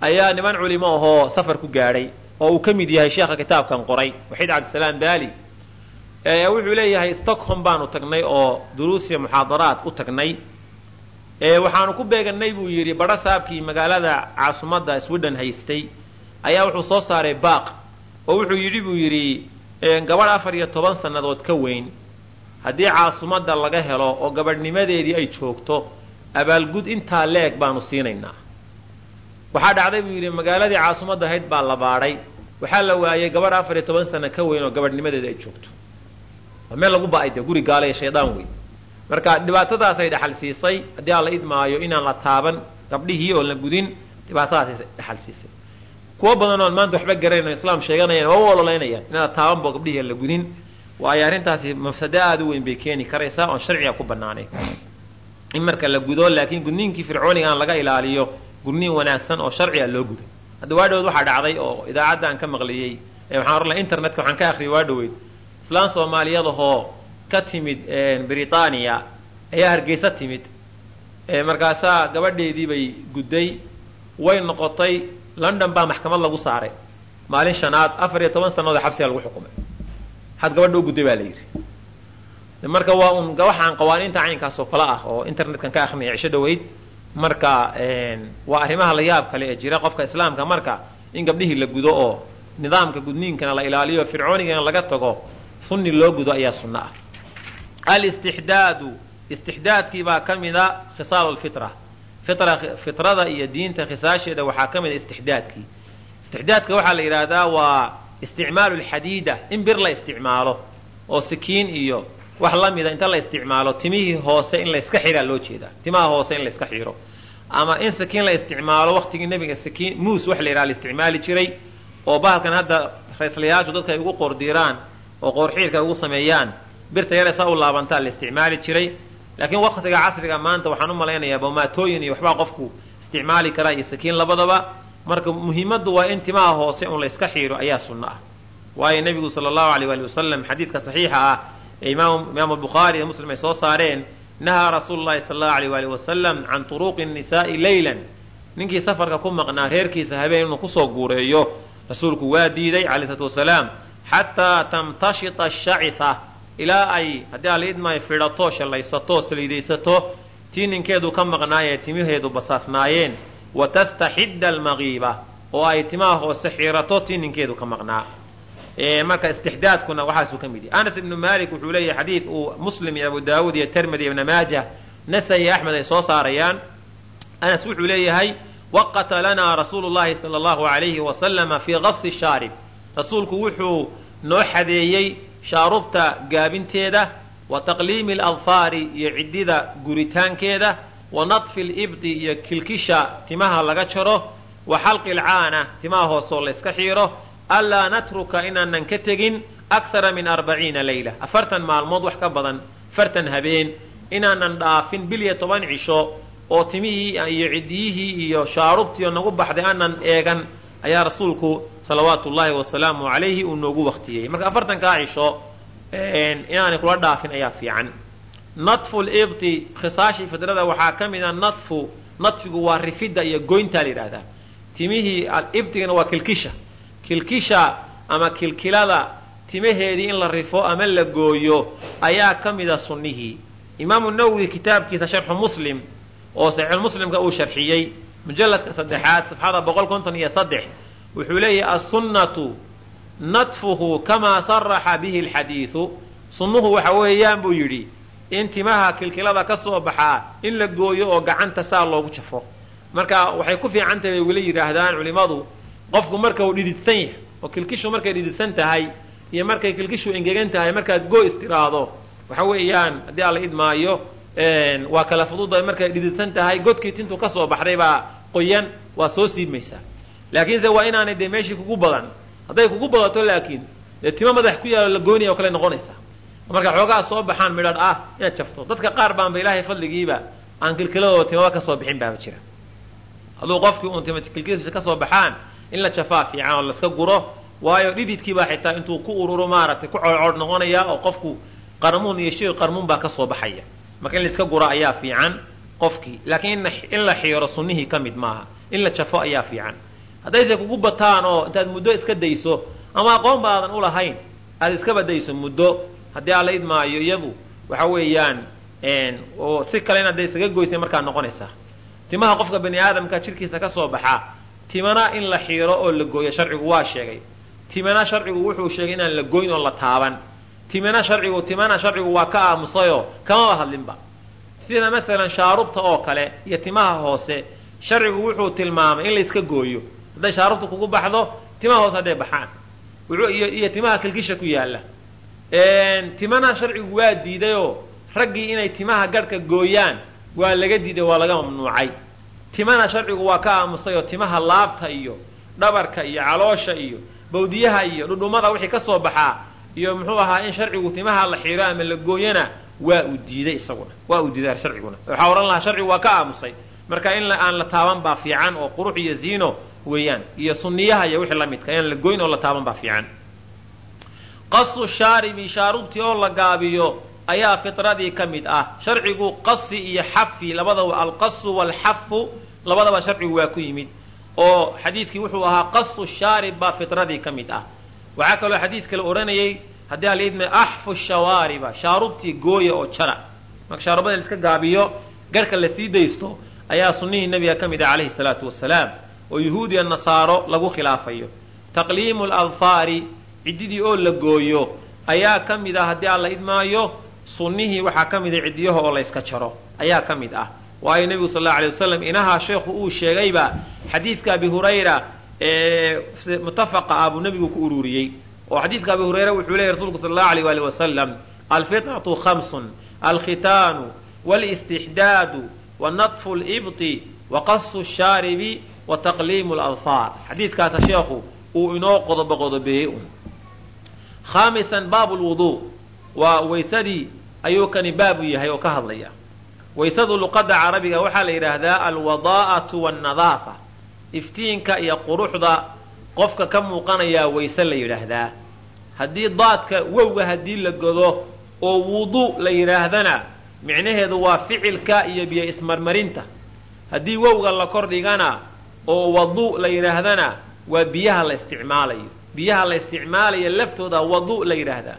ayaa niman culimo ahoo safar ku gaadhay oo uu ka mid yahay sheekha kitaabkan qoray waxiid cabdisalaam baali wuxuu leeyahay stockholm baanu tagnay oo duruusiya muxaadaraad u tagnay. Waxaanu ku beeganay buu yidhi badho saabkii magaalada caasimadda sweden haystay ayaa wuxuu soo saaray baaq. Oo wuxuu yidhi buu yidhi gabadh afar iyo toban sannadood ka weyn haddii caasimadda laga helo oo gabadhnimadeedii ay joogto abaalgud intaa leeg baanu siinaynaa. Waxaa dhacday buu yidhi magaaladii caasimadda ahayd baa la baadhay waxaa la waayey gabadh afar iyo toban sanno ka weyn oo gabadhnimadeeda ay joogto waa meel lagu ba'ay dee guri gaala shaydaan weyn. Marka dhibaatadaasay dhaxal siisay haddii aan la idmaayo inaan la taaban gabdhihii oon la gudin dhibaatadaasay dhaxal siisay kuwo badan oon maanta waxba garanayn oo islaam sheeganayaan waa u ololaynayaan inaan la taabanbo gabdhihii la gudin. Waayo arrintaasi mafsado aada u weyn bay keeni karaysaa oon sharciga ku bannaanayn. In marka la gudo laakiin gudniinkii fircooniga aan laga ilaaliyo gudniin wanaagsan oo sharciga loo gudo. Hadda waa dhaweyd waxaa dhacday oo idaacadda aan ka maqliyey waxaan oran laha internetka waxaan ka akriyay waa dhaweyd islaan soomaaliyeed ahoo ka timid britaniya ayaa hargeysa timid. Markaasaa gabadheedii bay gudday. Way noqotay london baa maxkamad lagu saaray. Maalin shanaad afar iyo toban sannadood xabsiga lagu xukumay. Had gabadha u gudday baa la yidhi. Marka waa un waxaan qawaaniinta caynkaas oo kale ah oo internetkan ka akrinaya cisho dhaweyd marka waa arrimaha la yaab kale ee jira qofka islaamka. Marka in gabdhihii la gudo oo nidaamka gudniinkana la ilaaliyo fircoonigana laga tago sunni loo gudo ayaa sunno ah. Alistixdaadu istixdaadkii baa ka mida khisaal lfitra fitrada iyo diinta khisaasheeda waxaa ka mida istixdaadkii. Istixdaadka waxaa la yidhaahdaa waa isticmaalu lxadiida in bir la isticmaalo oo sikiin iyo wax la mida inta la isticmaalo timihii hoose in layska xiraa loo jeedaa. Timaha hoose in layska xiro. Ama in sakiin la isticmaalo waqtigii nebiga sakiin muus wax la yidhaha la isticmaali jiray oo bahalkan hadda rayslayaashu dadka ay ugu qoordiiraan oo qoorxiirka ugu sameeyaan birta yare saa u laabantaa la isticmaali jiray. Laakiin waqtiga casriga maanta waxaan u malaynayaa bomaatooyin iyo waxbaa qofku isticmaali karaa iyo sakiin labadaba. Marka muhiimaddu waa in timaha hoose un layska xiiro ayaa sunno ah. Waayo nebigu sala allahu aleyh waali wasalam xadiidka saxiixa ah ee imaamu bukhaari iyo muslim ay soo saareen nahaa rasuulu llahi sala allahu aleyh waali wasalam can turuuqi nnisaa'i leylan ninkii safarka ku maqnaa reerkiisa habeen inuu ku soo guureeyo rasuulku waa diiday caley slatu wasalaam xataa tamtashita ashacitha ilaa ay haddii ala idmaayo fidhato shallaysato saliidaysato tii ninkeedu ka maqnaayee timaheedu basaasnaayeen. Wa tastaxidda almaqiiba oo ay timaha hoose xiirato tii ninkeedu ka maqnaa. Marka istixdaadkuna waxaasuu ka mid yahy anas ibnu malik wuxuu leeyahay xadiid uu muslim iyo abu daawuud iyo termidi ibna maajah nasa iyo axmed ay soo saarayaan. Anas wuxuu leeyahay waqata lanaa rasuulu llahi sala allahu alayhi wasalama fii qasi shaarib rasuulku wuxuu noo xadeeyey shaarubta gaabinteeda wa taqliimi aladfaari iyo ciddida guritaankeeda wa nadfi libdi iyo kilkisha timaha laga jaro wa xalqi alcaana timaha hoosoo layska xiiro anlaa natruka inaanan ka tegin akthara min arbaciina leyla. Afartan maalmood wax ka badan afartan habeen inaanan dhaafin bil iyo toban cisho oo timihii iyo ciddiyihii iyo shaarubtiio nagu baxday aanan eegan ayaa rasuulku salawaatu ullaahi wasalaamu calayhi uu noogu waktiyey marka afartankaa cisho inaanay kula dhaafin ayaa fiican. Nadfu libti khisaashii fidrada waxaa ka mid a nadfu nadfigu waa rifidda iyo goyntaa la yidhahdaa timihii ibtigana waa kilkisha. Kilkisha ama kilkilada timaheedii in la rifo ama la gooyo ayaa ka mida sunnihii. Imaamu nawowi kitaabkiisa sharxu muslim oo saxiixulmuslimka uu sharxiyey mujalladka saddexaad safxada boqol konton iyo saddex wuxuu leeyahay assunnatu nadfuhu kamaa saraxa bihi alxadiidu sunnuhu waxa weeyaan buu yidhi in timaha kilkilada ka soo baxaa in la gooyo oo gacanta saa loogu jafo. Marka waxay ku fiican tahay bay weli yidhaahdaan culimmadu qofku marka uu dhididsan yahay oo kilkishu markay dhididsan tahay iyo markay kilkishu engegan tahay markaad goo istiraado waxa weeyaan haddii alla idmaayo waa kala fududahay markay dhididsan tahay godkii tintu ka soo baxday baa qoyan waa soo siibmaysaa. Laakiinse waa inaanay dee meeshii kugu badan. Hadday kugu badato laakiin dee timo madax ku yaalo la goynaya oo kale noqonaysaa. Marka xoogaa soo baxaan midhadh ah inaad jafto. Dadka qaar baanba ilaahay fadligiiba aan kilkiladooda timaba ka soo bixin baaba jira. Hadduu qofkii uun kilkiladiisa ka soo baxaan in la jafaa fiican oo laska guro waayo dhididkiibaa xitaa intuu ku ururo maaragtay ku coodcoodh noqonaya oo qofku qarmuun iyo shir qarmuun baa ka soo baxaya. Marka in laiska guro ayaa fiican qofkii laakiin in la xiiro sunnihii ka mid maaha. In la jafo ayaa fiican. Haddayse kugu bataan oo intaad muddo iska dayso ama aqoon ba aadan u lahayn aad iskaba dayso muddo. Haddii aan la idmaayo iyadu waxa weeyaan oo si kale inaad isaga goysay markaa noqonaysaa. Timaha qofka bani aadamka jirkiisa ka soo baxaa timana in la xiiro oo la gooyo sharcigu waa sheegay. Timana sharcigu wuxuu sheegay inaan la goyn oo la taaban. Timana sharcigu timana sharcigu waa ka aamusayoo kamaba hadlinba sida maalan shaarubta oo kale iyo timaha hoose sharcigu wuxuu tilmaamay in la iska gooyo. Hadday shaarubta kugu baxdo timaha hoose hadday baxaan. Iyo timaha kilkisha ku yaalla. Timana sharcigu waa diidayoo raggii inay timaha garhka gooyaan waa laga diiday waa laga mamnuucay. Timana sharcigu waa ka aamusayoo timaha laabta iyo dhabarka iyo caloosha iyo bawdiyaha iyo dhudhumada wixii ka soo baxaa. Iyo muxuu ahaa in sharcigu timaha la xiiro ama la gooyana waa uu diiday isaguna waa uu diiday sharciguna. Waxaa odhan lahaa sharcigu waa ka aamusay. Marka in aan la taaban baa fiican oo qurux iyo ziino weeyaan iyo sunniyaha iyo wixii la inaan la goyn oo la taaban baa fiican. Qasu shaaribi shaarubtii oo la gaabiyo ayaa fitradii ka mid ah. Sharcigu qasi iyo xafi labadaba alqasu waalxafu labadaba sharcigu waa ku yimid. Oo xadiidkii wuxuu ahaa qasu shaarib baa fitradii ka mid ah. Waxaa kaloo xadiid kale odhanayay haddii ala idma axfu shawaariba shaarubtii gooya oo jara. Marka shaarubada laiska gaabiyo garhka la sii daysto ayaa sunnihii nebiga ka mid ah calayhi salaatu wasalaam oo yuhuud iyo nasaaro lagu khilaafayo. Taqliimu aladfaari ciddidii oo la gooyo ayaa ka mid ah haddii aan la idmaayo sunnihii waxaa ka mid ah ciddiyaha oo layska jaro ayaa ka mid ah. Waayo nebigu sal allau alay wasalam inahaa sheekhu uu sheegayba xadiidka abi hurayra ee mutafaqa ah buu nebigu ku ururiyey oo xadiidka abi hurayra wuxuu leeyay rsulku sal allahu aleyh waali wasalam alfitnatu khamsun alkhitaanu wاlistixdaadu wanatfu libti waqasu shaaribi wataqliimu ladfaar xadiidkaasa sheekhu uu inoo qodobo qodobeeyey un khaamisan baabu lwuduu waa waysadii ayuu kani baabu yahay oo ka hadlaya. Waysadu luqadda carabiga waxaa la yidhaahdaa alwadaa'atu wannadaafa iftiinka iyo quruxda qofka ka muuqanayaa wayse la yidhaahdaa. Haddii daadka wowga haddii la godo oo wudu la yidhaahdana micnaheedu waa ficilka iyo biyo ismarmarinta. Haddii wowga la kor dhigana oo wadu la yidhaahdana waa biyaha la isticmaalayo. Biyaha la isticmaalaya laftooda wadu la yidhaahdaa.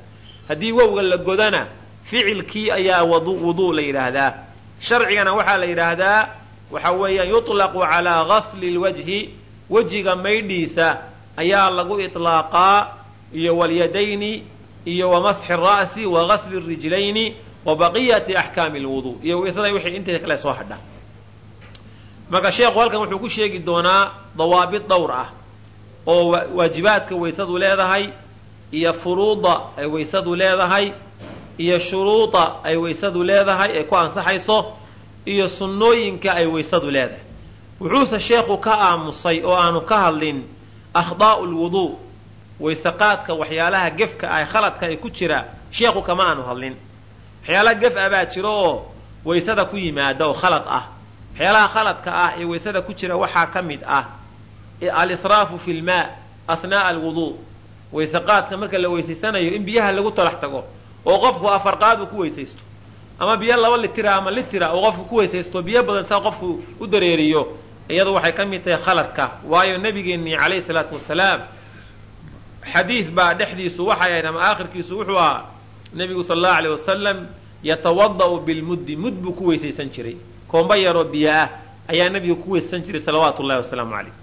Haddii wowga la godana ficilkii ayaa wudu la yidhaahdaa. Sharcigana waxaa la yidhaahdaa waxa weeyaan yuطlaqu calaa gasli lwajhi wejiga maydhiisa ayaa lagu iطlaaqaa iyo walyadayni iyo wamasxi ra'si wa gasli rijlayni wa baqiyati axkaami lwudu iyo waysada wixii inta kale soo hadha marka sheekhu halkan wuxuu ku sheegi doonaa dawaabid dhowr ah oo waajibaadka waysadu leedahay iyo furuuda ay waysadu leedahay iyo shuruuda ay waysadu leedahay ee ku ansaxayso iyo sunnooyinka ay waysadu leedahay wuxuuse sheekhu ka aamusay oo aanu ka hadlin akhdaa'u lwuduu waysaqaadka waxyaalaha gefka ah khaladka ay ku jira sheekhu kama aanu hadlin. Waxyaalaha gef ah baa jiro oo waysada ku yimaada oo khalad ah. Waxyaalaha khaladka ah ee waysada ku jira waxaa ka mid ah alisraafu fi lmaa ahnaa'a alwuduu waysaqaadka marka la weysaysanayo in biyaha lagu talax tago oo qofku afarqaad uu ku weysaysto. Ama biyo laba litira ama litira oo qofku ku weysaysto biyo badan saa qofku u dareeriyo iyadu waxay ka mid tahay khaladka. Waayo nabigeennii calayhi salaatu wasalaam xadiid baa dhexdiisu waxay ahayd ama aakhirkiisu wuxuu ahaa nebigu sal allahu aleyh wasalam yatawada'u bilmuddi mud buu ku weysaysan jiray. Koomba yaroo biyo ah ayaa nebigu ku weysaysan jiray salawaatu llahi wasalaamu caleyh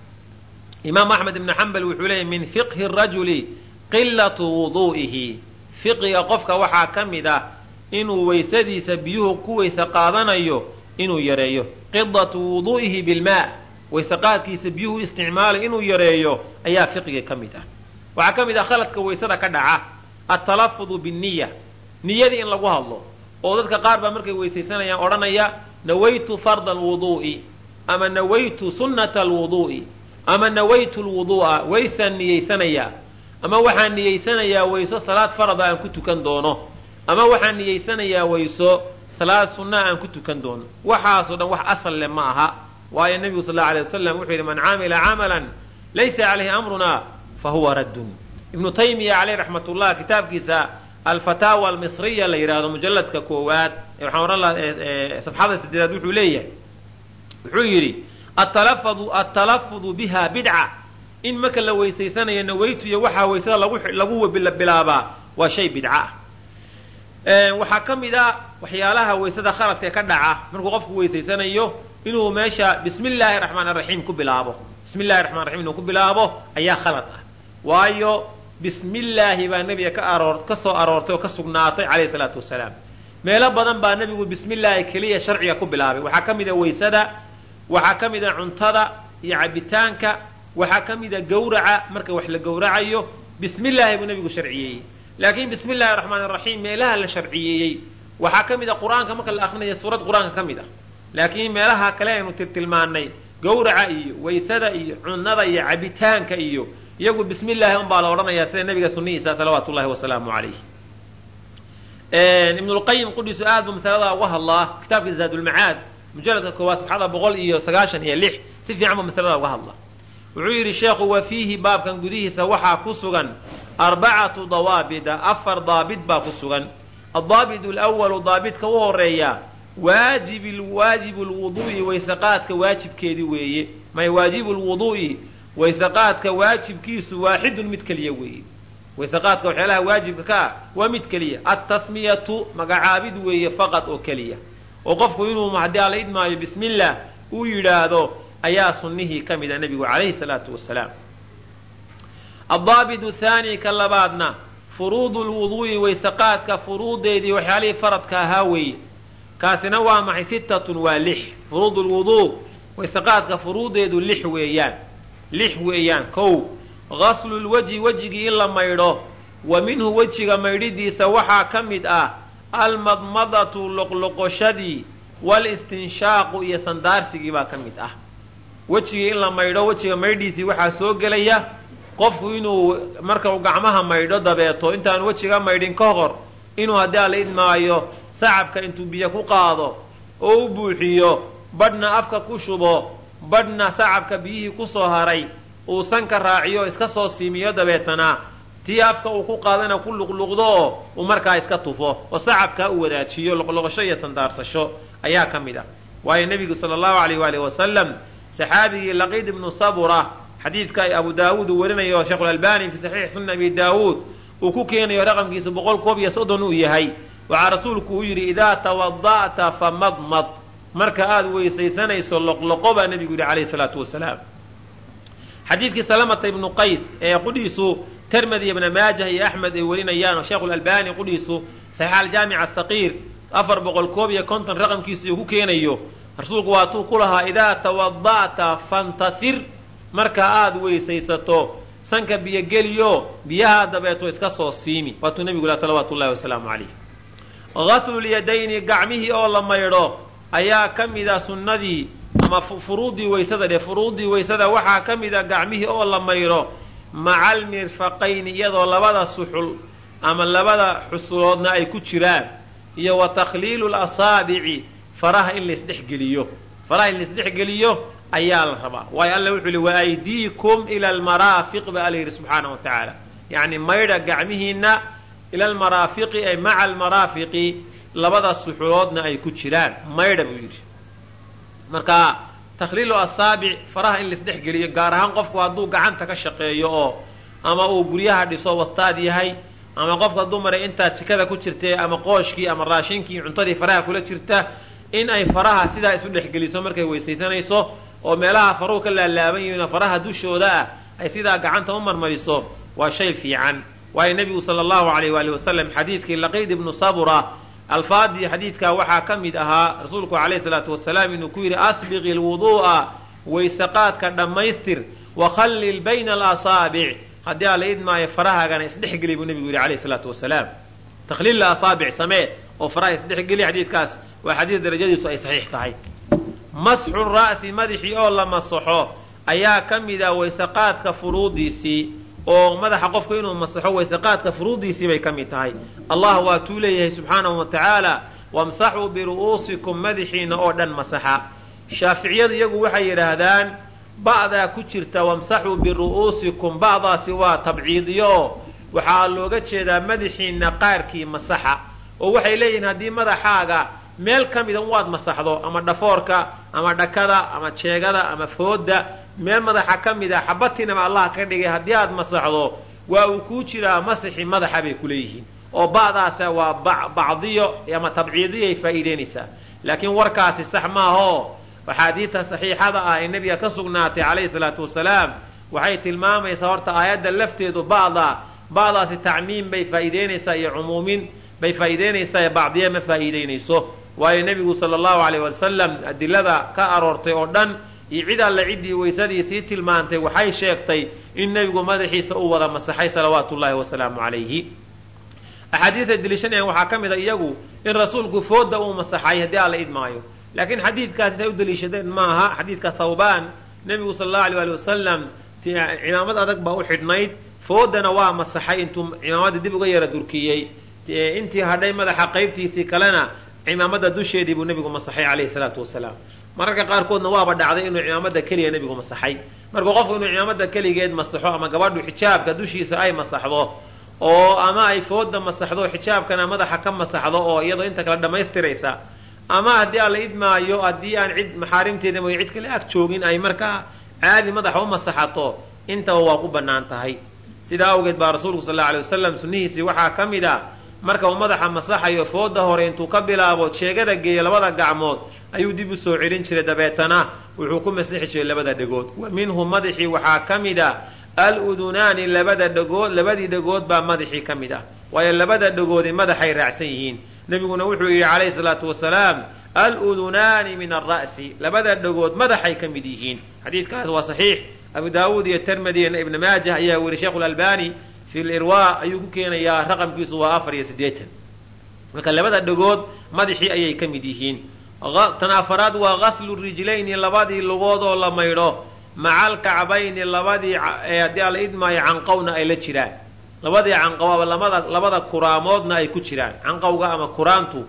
imaam axmed ibnu xambal wuxuu leeyay min fiqhi rajuli qilatu wuduu'ihi fiqiga qofka waxaa ka mid ah inuu weysadiisa biyuhu ku weyse qaadanayo inuu yareeyo qidatu wuduu'ihi bilmaa weyse qaadkiisa biyuhu isticmaalayo inuu yareeyo ayaa fiqiga ka mid ah. Waxaa ka mid ah khaladka weysada ka dhaca atalafudu binniya niyadii in lagu hadlo oo dadka qaar baa markay weysaysanayaan odhanaya nawaytu farda alwuduu'i ama nawaytu sunnata alwuduu'i ama nawaytu lwuduu'a waysaan niyeysanayaa ama waxaan niyeysanayaa wayso salaad farada aan ku tukan doono ama waxaan niyeysanayaa wayso salaad sunnaa aan ku tukan doono. Waxaasoo dhan wax asal leh ma aha waayo nebigu sal allau alay wasalam wuxuu yidhi man camila camalan laysa calayhi amruna fa huwa raddun. Ibnu taymiya caleyh raxmatullah kitaabkiisa alfataawa almisriya la yidhaahdo mujalladka koowaad waxaan lahaa safxada sideedaad wuxuu leeyahay wuxuu yidhi atalafudu biha bidca. In marka la weysaysanayo nawaytu iyo waxaa weysada lagu bilaabaa waa shay bidca ah waxaa ka mid a waxyaalaha weysada khaladka ka dhaca markuu qofku weysaysanayo inuu meesha bismi illaahi raxmaan raxiim ku bilaabo. Bismi llahi raxmaan raxiim inuu ku bilaabo ayaa khalad ah. Waayo bismi illaahi baa nebiga ka aroor ka soo aroortay oo ka sugnaatay calayhi salaatu wasalaam. Meelo badan baa nebigu bismi illaahi keliya sharciga ku bilaabay. Waxaa ka mid a weysada waxaa ka mid a cuntada iyo cabitaanka waxaa ka mid a gawraca marka wax la gawracayo bismi illaahi buu nebigu sharciyeeyey laakiin bismi illahi raxmaan raxiim meelaha la sharciyeeyey waxaa ka mid a qur'aanka marka la akrinayo suurad qur'aanka ka mid ah laakiin meelaha kale aynu tirtilmaannay gawraca iyo waysada iyo cunnada iyo cabitaanka iyo iyagu bismi illaahi unbaa la odhanayaa sida nebiga sunnihiisa salawaatu ullahi wasalaamu calayh ibnulqayim qudhiisu aad buu masalada uga hadlaa kitaabkiisa zaadulmacaad mujaladka koowaad sabxada boqol iyo sagaashan iyo lix si fiican buu masalada uga hadlaa. Wuxuu yidhi sheekhu wa fiihi baabkan gudihiisa waxaa ku sugan arbacatu dawaabida afar daabid baa ku sugan. Addaabit lwalu daabidka u horreeya waajibu lwuduu'i waysaqaadka waajibkeedii weeye. May waajibu lwuduu'i waysaqaadka waajibkiisu waaxidun mid keliya weeye. Waysaqaadka waxyaalaha waajibka ka ah waa mid keliya. Altasmiyatu magacaabid weeye faqad oo keliya. Oo qofku inuu haddii alla idmaayo bismillah uu yidhaahdo ayaa sunnihii ka mida nebigu calayhi salaatu wasalaam addaabitu thaani ka labaadna furuudu lwuduu'i waysaqaadka furuudeedii waxyaalihii faradka ahaa weeye. Kaasina waa maxay? Sittatun waa lix. Furuud lwuduu waysaqaadka furuudeedu lix weeyaan. Lix weeyaan. Kow gaslu lwajhi wejigii in la maydho wa minhu wejiga maydhidiisa waxaa ka mid ah almadmadatu loqloqoshadii walistinshaaqu iyo sandaarsigii baa ka mid ah. Wejigii in la maydho wejiga maydhiisii waxaa soo gelaya qofku inuu marka uu gacmaha maydho dabeeto intaanu wejiga maydhin ka hor inuu haddii ala idmaayo sacabka intuu biyo ku qaado oo u buuxiyo badhna afka ku shubo badhna sacabka biyihii ku soo haray uu sanka raaciyo iska soo siimiyo dabeetana tii afka uu ku qaadana ku luqluqdo oo uu markaa iska tufo oo sacabkaa u wadaajiyo loqloqosho iyo sandaarsasho ayaa ka mid ah. Waayo nebigu sala allahu alayh waalihi wasalam saxaabigii laqiid ibnu sabura xadiidka abu daawuud uu warinayo sheikhulalbani fi saxiix sunna abi daawuud uu ku keenayo raqamkiisa boqol koob iyo soddon uu yahay. Waxaa rasuulku uu yidhi idaa tawada'ta famadmad. Marka aada weysaysanayso loqloqo baa nebigu yidhi calayhi salaatu wasalaam. Xadiidkii salamata ibnu qays ee qudhiisu termedi ibna maajah iyo axmed ay warinayaan oo sheikhulalbani qudhiisu saxiix aljaamic asaqiir afar boqol koob iyo konton raqamkiisu uu ku keenayo rasuulku waatuu ku lahaa idaa tawada'ta fantasir marka aada weysaysato sanka biyogeliyo biyaha dabeeto iska soo siimi. Waatuu nebigu lah salawaatu llahi wasalaamu calayh gaslulyadayni gacmihii oo la maydho ayaa ka mida sunnadii ama furuudii weysada dhe furuudii weysada waxaa ka mida gacmihii oo la maydho maca almirfaqayni iyadoo labada suxul ama labada xusuloodna ay ku jiraan iyo wa takhliilu lasaabici faraha in laisdhexgeliyo. Faraha in laisdhexgeliyo ayaa la rabaa. Waayo alla wuxuu li waaydiikum ila almaraafiq ba alla yidhi subxaana wa tacaala. Yacni maydha gacmihiinna ila almaraafiqi ay maca almaraafiqi labada suxuloodna ay ku jiraan. Maydha buu yidhi. Marka takhliilu asaabic faraha in laisdhexgeliyo gaar ahaan qofku hadduu gacanta ka shaqeeyo oo ama uu guryaha dhiso wastaad yahay ama qofka dumara intaa jikada ku jirtee ama qooshkii ama raashinkii cuntadii faraha kula jirta in ay faraha sidaa isu dhexgeliso markay weysaysanayso oo meelaha faruhu ka laalaaban yihiinoo faraha dushooda ah ay sidaa gacanta u marmariso waa shay fiican. Waayo nebigu sala allahu alayh waali wasalam xadiidkii laqiid ibnu sabura alfaadii xadiidkaa waxaa ka mid ahaa rasuulku calayhi salaatu wasalaam inuu ku yidhi asbiqi lwuduu'a waysaqaadka dhammaystir wakhallil bayna alasaabic haddii alla idmaayo farahaagana isdhexgeli buu nebigu yidhi calayhi salaatu wasalaam. Takhliil asaabic samee oo faraha isdhexgeli xadiidkaas waa xadiid darajadiisu ay saxiix tahay masxu ra'si madaxii oo la masaxo ayaa ka mida waysaqaadka furuudiisii oo madaxa qofku inuu masaxo waysaqaadka furuudiisii bay ka mid tahay. Allah waa tuu leeyahay subxaanahu wa tacaala wamsaxuu biru'uusikum madaxiina oo dhan masaxa. Shaaficiyadu iyagu waxay yidhaahdaan ba'daa ku jirta wamsaxuu biru'uusikum ba'daasi waa tabciidiyo oo waxaa looga jeedaa madaxiina qaarkii masaxa. Oo waxay leeyihiin haddii madaxaaga meel ka mida waad masaxdo ama dhafoorka ama dhakada ama jeegada ama fooda meel madaxa ka mida xabatinaba allah ka dhigay haddii aad masaxdo waa uu kuu jiraa masaxi madaxa bay ku leeyihiin. Oo ba'daasa waa bacdiyo ama tabciidiyay faa'iideynaysaa. Laakiin warkaasi sax maaho axaadiidta saxiixada ah ee nebiga ka sugnaatay calayhi salaatu wasalaam waxay tilmaamaysaa horta aayadda lafteedu ba'da ba'daasi tacmiim bay faa'iideynaysaa iyo cumuumin bay faa'iideynaysaa bacdiya ma faa'iideynayso waayo nebigu sala allahu alayh wasalam adilada ka aroortay oo dhan iyo cid alle ciddii weysadii sii tilmaantay waxay sheegtay in nebigu madaxiisa u wada masaxay salawaatu llahi wasalaamu calayhi axaadiista deliishanayan waxaa ka mid a iyagu in rasuulku fooda uu masaxay haddii alla idmaayo laakiin xadiidkaasi say u deliishadeen maaha xadiidka thawbaan nebigu sala allahu alay ali wasalam cimaamad adag baa u xidhnayd foodana waa masaxay intuu cimaamada dib uga yara durkiyey. Intii hadhay madaxa qaybtiisii kalena cimaamada dusheedii buu nebigu masaxay calayhi salaatu wasalaam. Mararka qaarkoodna waaba dhacday inuu cimaamada keliya nebigu masaxay. Marka qofku inuu cimaamada keligeed masaxo ama gabadhu xijaabka dushiisa ay masaxdo oo ama ay fooda masaxdo xijaabkana madaxa ka masaxdo oo iyadoo inta kale dhammaystiraysa ama haddii aan la idmaayo haddii aan cid maxaarimteeda mooye cid kale ag joogin ay markaa caadi madaxa u masaxato intaba waa ku bannaan tahay. Sidaa awgeed baa rasuulku sal alla alay wasalam sunnihiisii waxaa ka mid a marka uu madaxa masaxayo fooda hore intuu ka bilaabo jeegada geeyo labada gacmood ayuu dib u soo celin jiray dabeetana wuxuu ku masixi jiray labada dhegood wa minhu madaxii waxaa ka mid a al udunaani labada dhegood labadii dhegood baa madaxii ka mid ah. Waayo labada dhegoodi madaxay raacsan yihiin. Nebiguna wuxuu yidhi calayhi salaatu wasalaam al udunaani min alra'si labada dhegood madaxay ka mid yihiin. Xadiidkaas waa saxiix. Abu daawuud iyo termedi iyo ibn maajah ayaa weri sheikhu lalbani fi lirwa ayuu ku keenayaa raqamkiisu waa afar iyo siddeetan marka labada dhegood madaxii ayay ka mid yihiin tan afaraad waa gaslu rijlayni labadii lugood oo la maydho maca alkacbayni labadii haddii ala idmaayo canqowna ay la jiraan labadii canqow ama lamada labada kuraamoodna ay ku jiraan canqowga ama kuraantu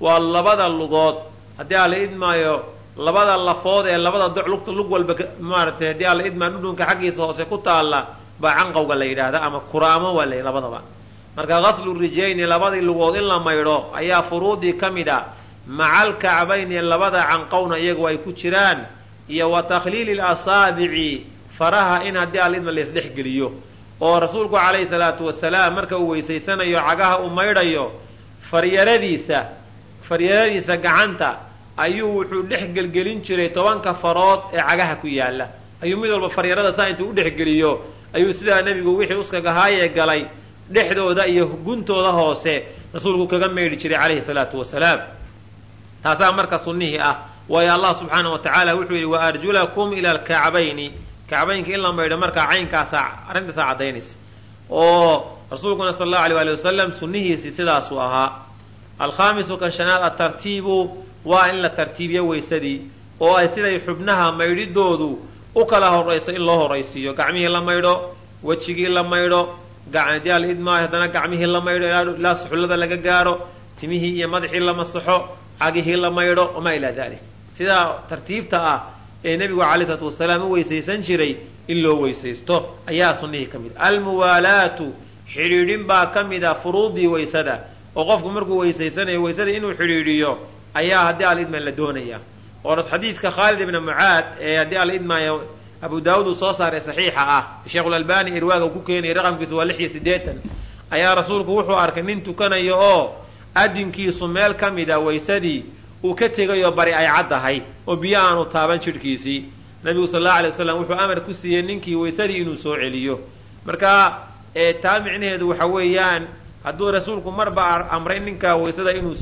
waa labada lugood haddii ala idmaayo labada lafood ee labada doc lugta lug walba maaratay haddii ala idmaayo dhudhunka xaggiisa hoose ku taalla baa canqowga la yidhaahda ama kuraamo waa la labadaba. Marka gaslu rijayni labadii lugood in la maydho ayaa furuudii ka mid a maca alkacbayni labada canqowna iyagu ay ku jiraan iyo wa takhliili lasaabici faraha in haddii alidma laysdhex geliyo oo rasuulku calayhi salaatu wasalaam marka uu weysaysanayo cagaha uu maydhayo faryaradiisa faryaradiisa gacanta ayuu wuxuu dhex gelgelin jiray tobanka farood ee cagaha ku yaalla. Ayuu mid walba faryarada saa intuu u dhexgeliyo ayuu sidaa nebigu wixii uskagahaayee galay dhexdooda iyo guntooda hoose rasuulku kaga maydhi jiray calayhi salaatu wasalaam. Taasaa marka sunnihii ah waayo allah subxaana wa tacaala wuxuu yidhi wa arjulakum ila alkacbayni kacbaynka in la maydho markaa caynkaasa arrintaasa caddaynaysa. Oo rasuulkuna sal allahu alay waali wasalam sunnihiisii sidaasuu ahaa. Alkhaamisu kan shanaad atartiibu waa in la tartiibiyo weysadii oo ay siday xubnaha maydhidoodu u kala horayso in loo horaysiiyo gacmihii la maydho wejigii la maydho gacdiyaal idmaayo haddana gacmihii la maydho ilaa suxullada laga gaaro timihii iyo madaxii la masaxo cagihii la maydho wamaa ilaa dalik sidaa tartiibta ah ee nebigu calay isalaatu wasalaam u weysaysan jiray in loo weysaysto ayaa sunnihii ka mid almuwaalaatu xidhiidhin baa ka mid a furuudii weysada. Oo qofku markuu weysaysanayo weysada inuu xidhiidhiyo ayaa haddii alidman la doonaya oo xadiidka khaalid ibna mucaad ee haddii alidmaayo abu daawuud uu soo saaray saxiixa ah. Sheikhulalbani irwaaga uu ku keenayay raqamkiisu waa lix iyo siddeetan. Ayaa rasuulku wuxuu arkay nin tukanayo oo adinkiisu meel ka mid a weysadii uu ka tegayoo bari ay caddahay oo biyo aanu taaban jidhkiisii. Nabigu sal allau alay waslam wuxuu amar ku siiyey ninkii weysadii inuu soo celiyo. Marka taa micnaheedu waxa weeyaan hadduu rasuulku marba amray ninka weysada inuu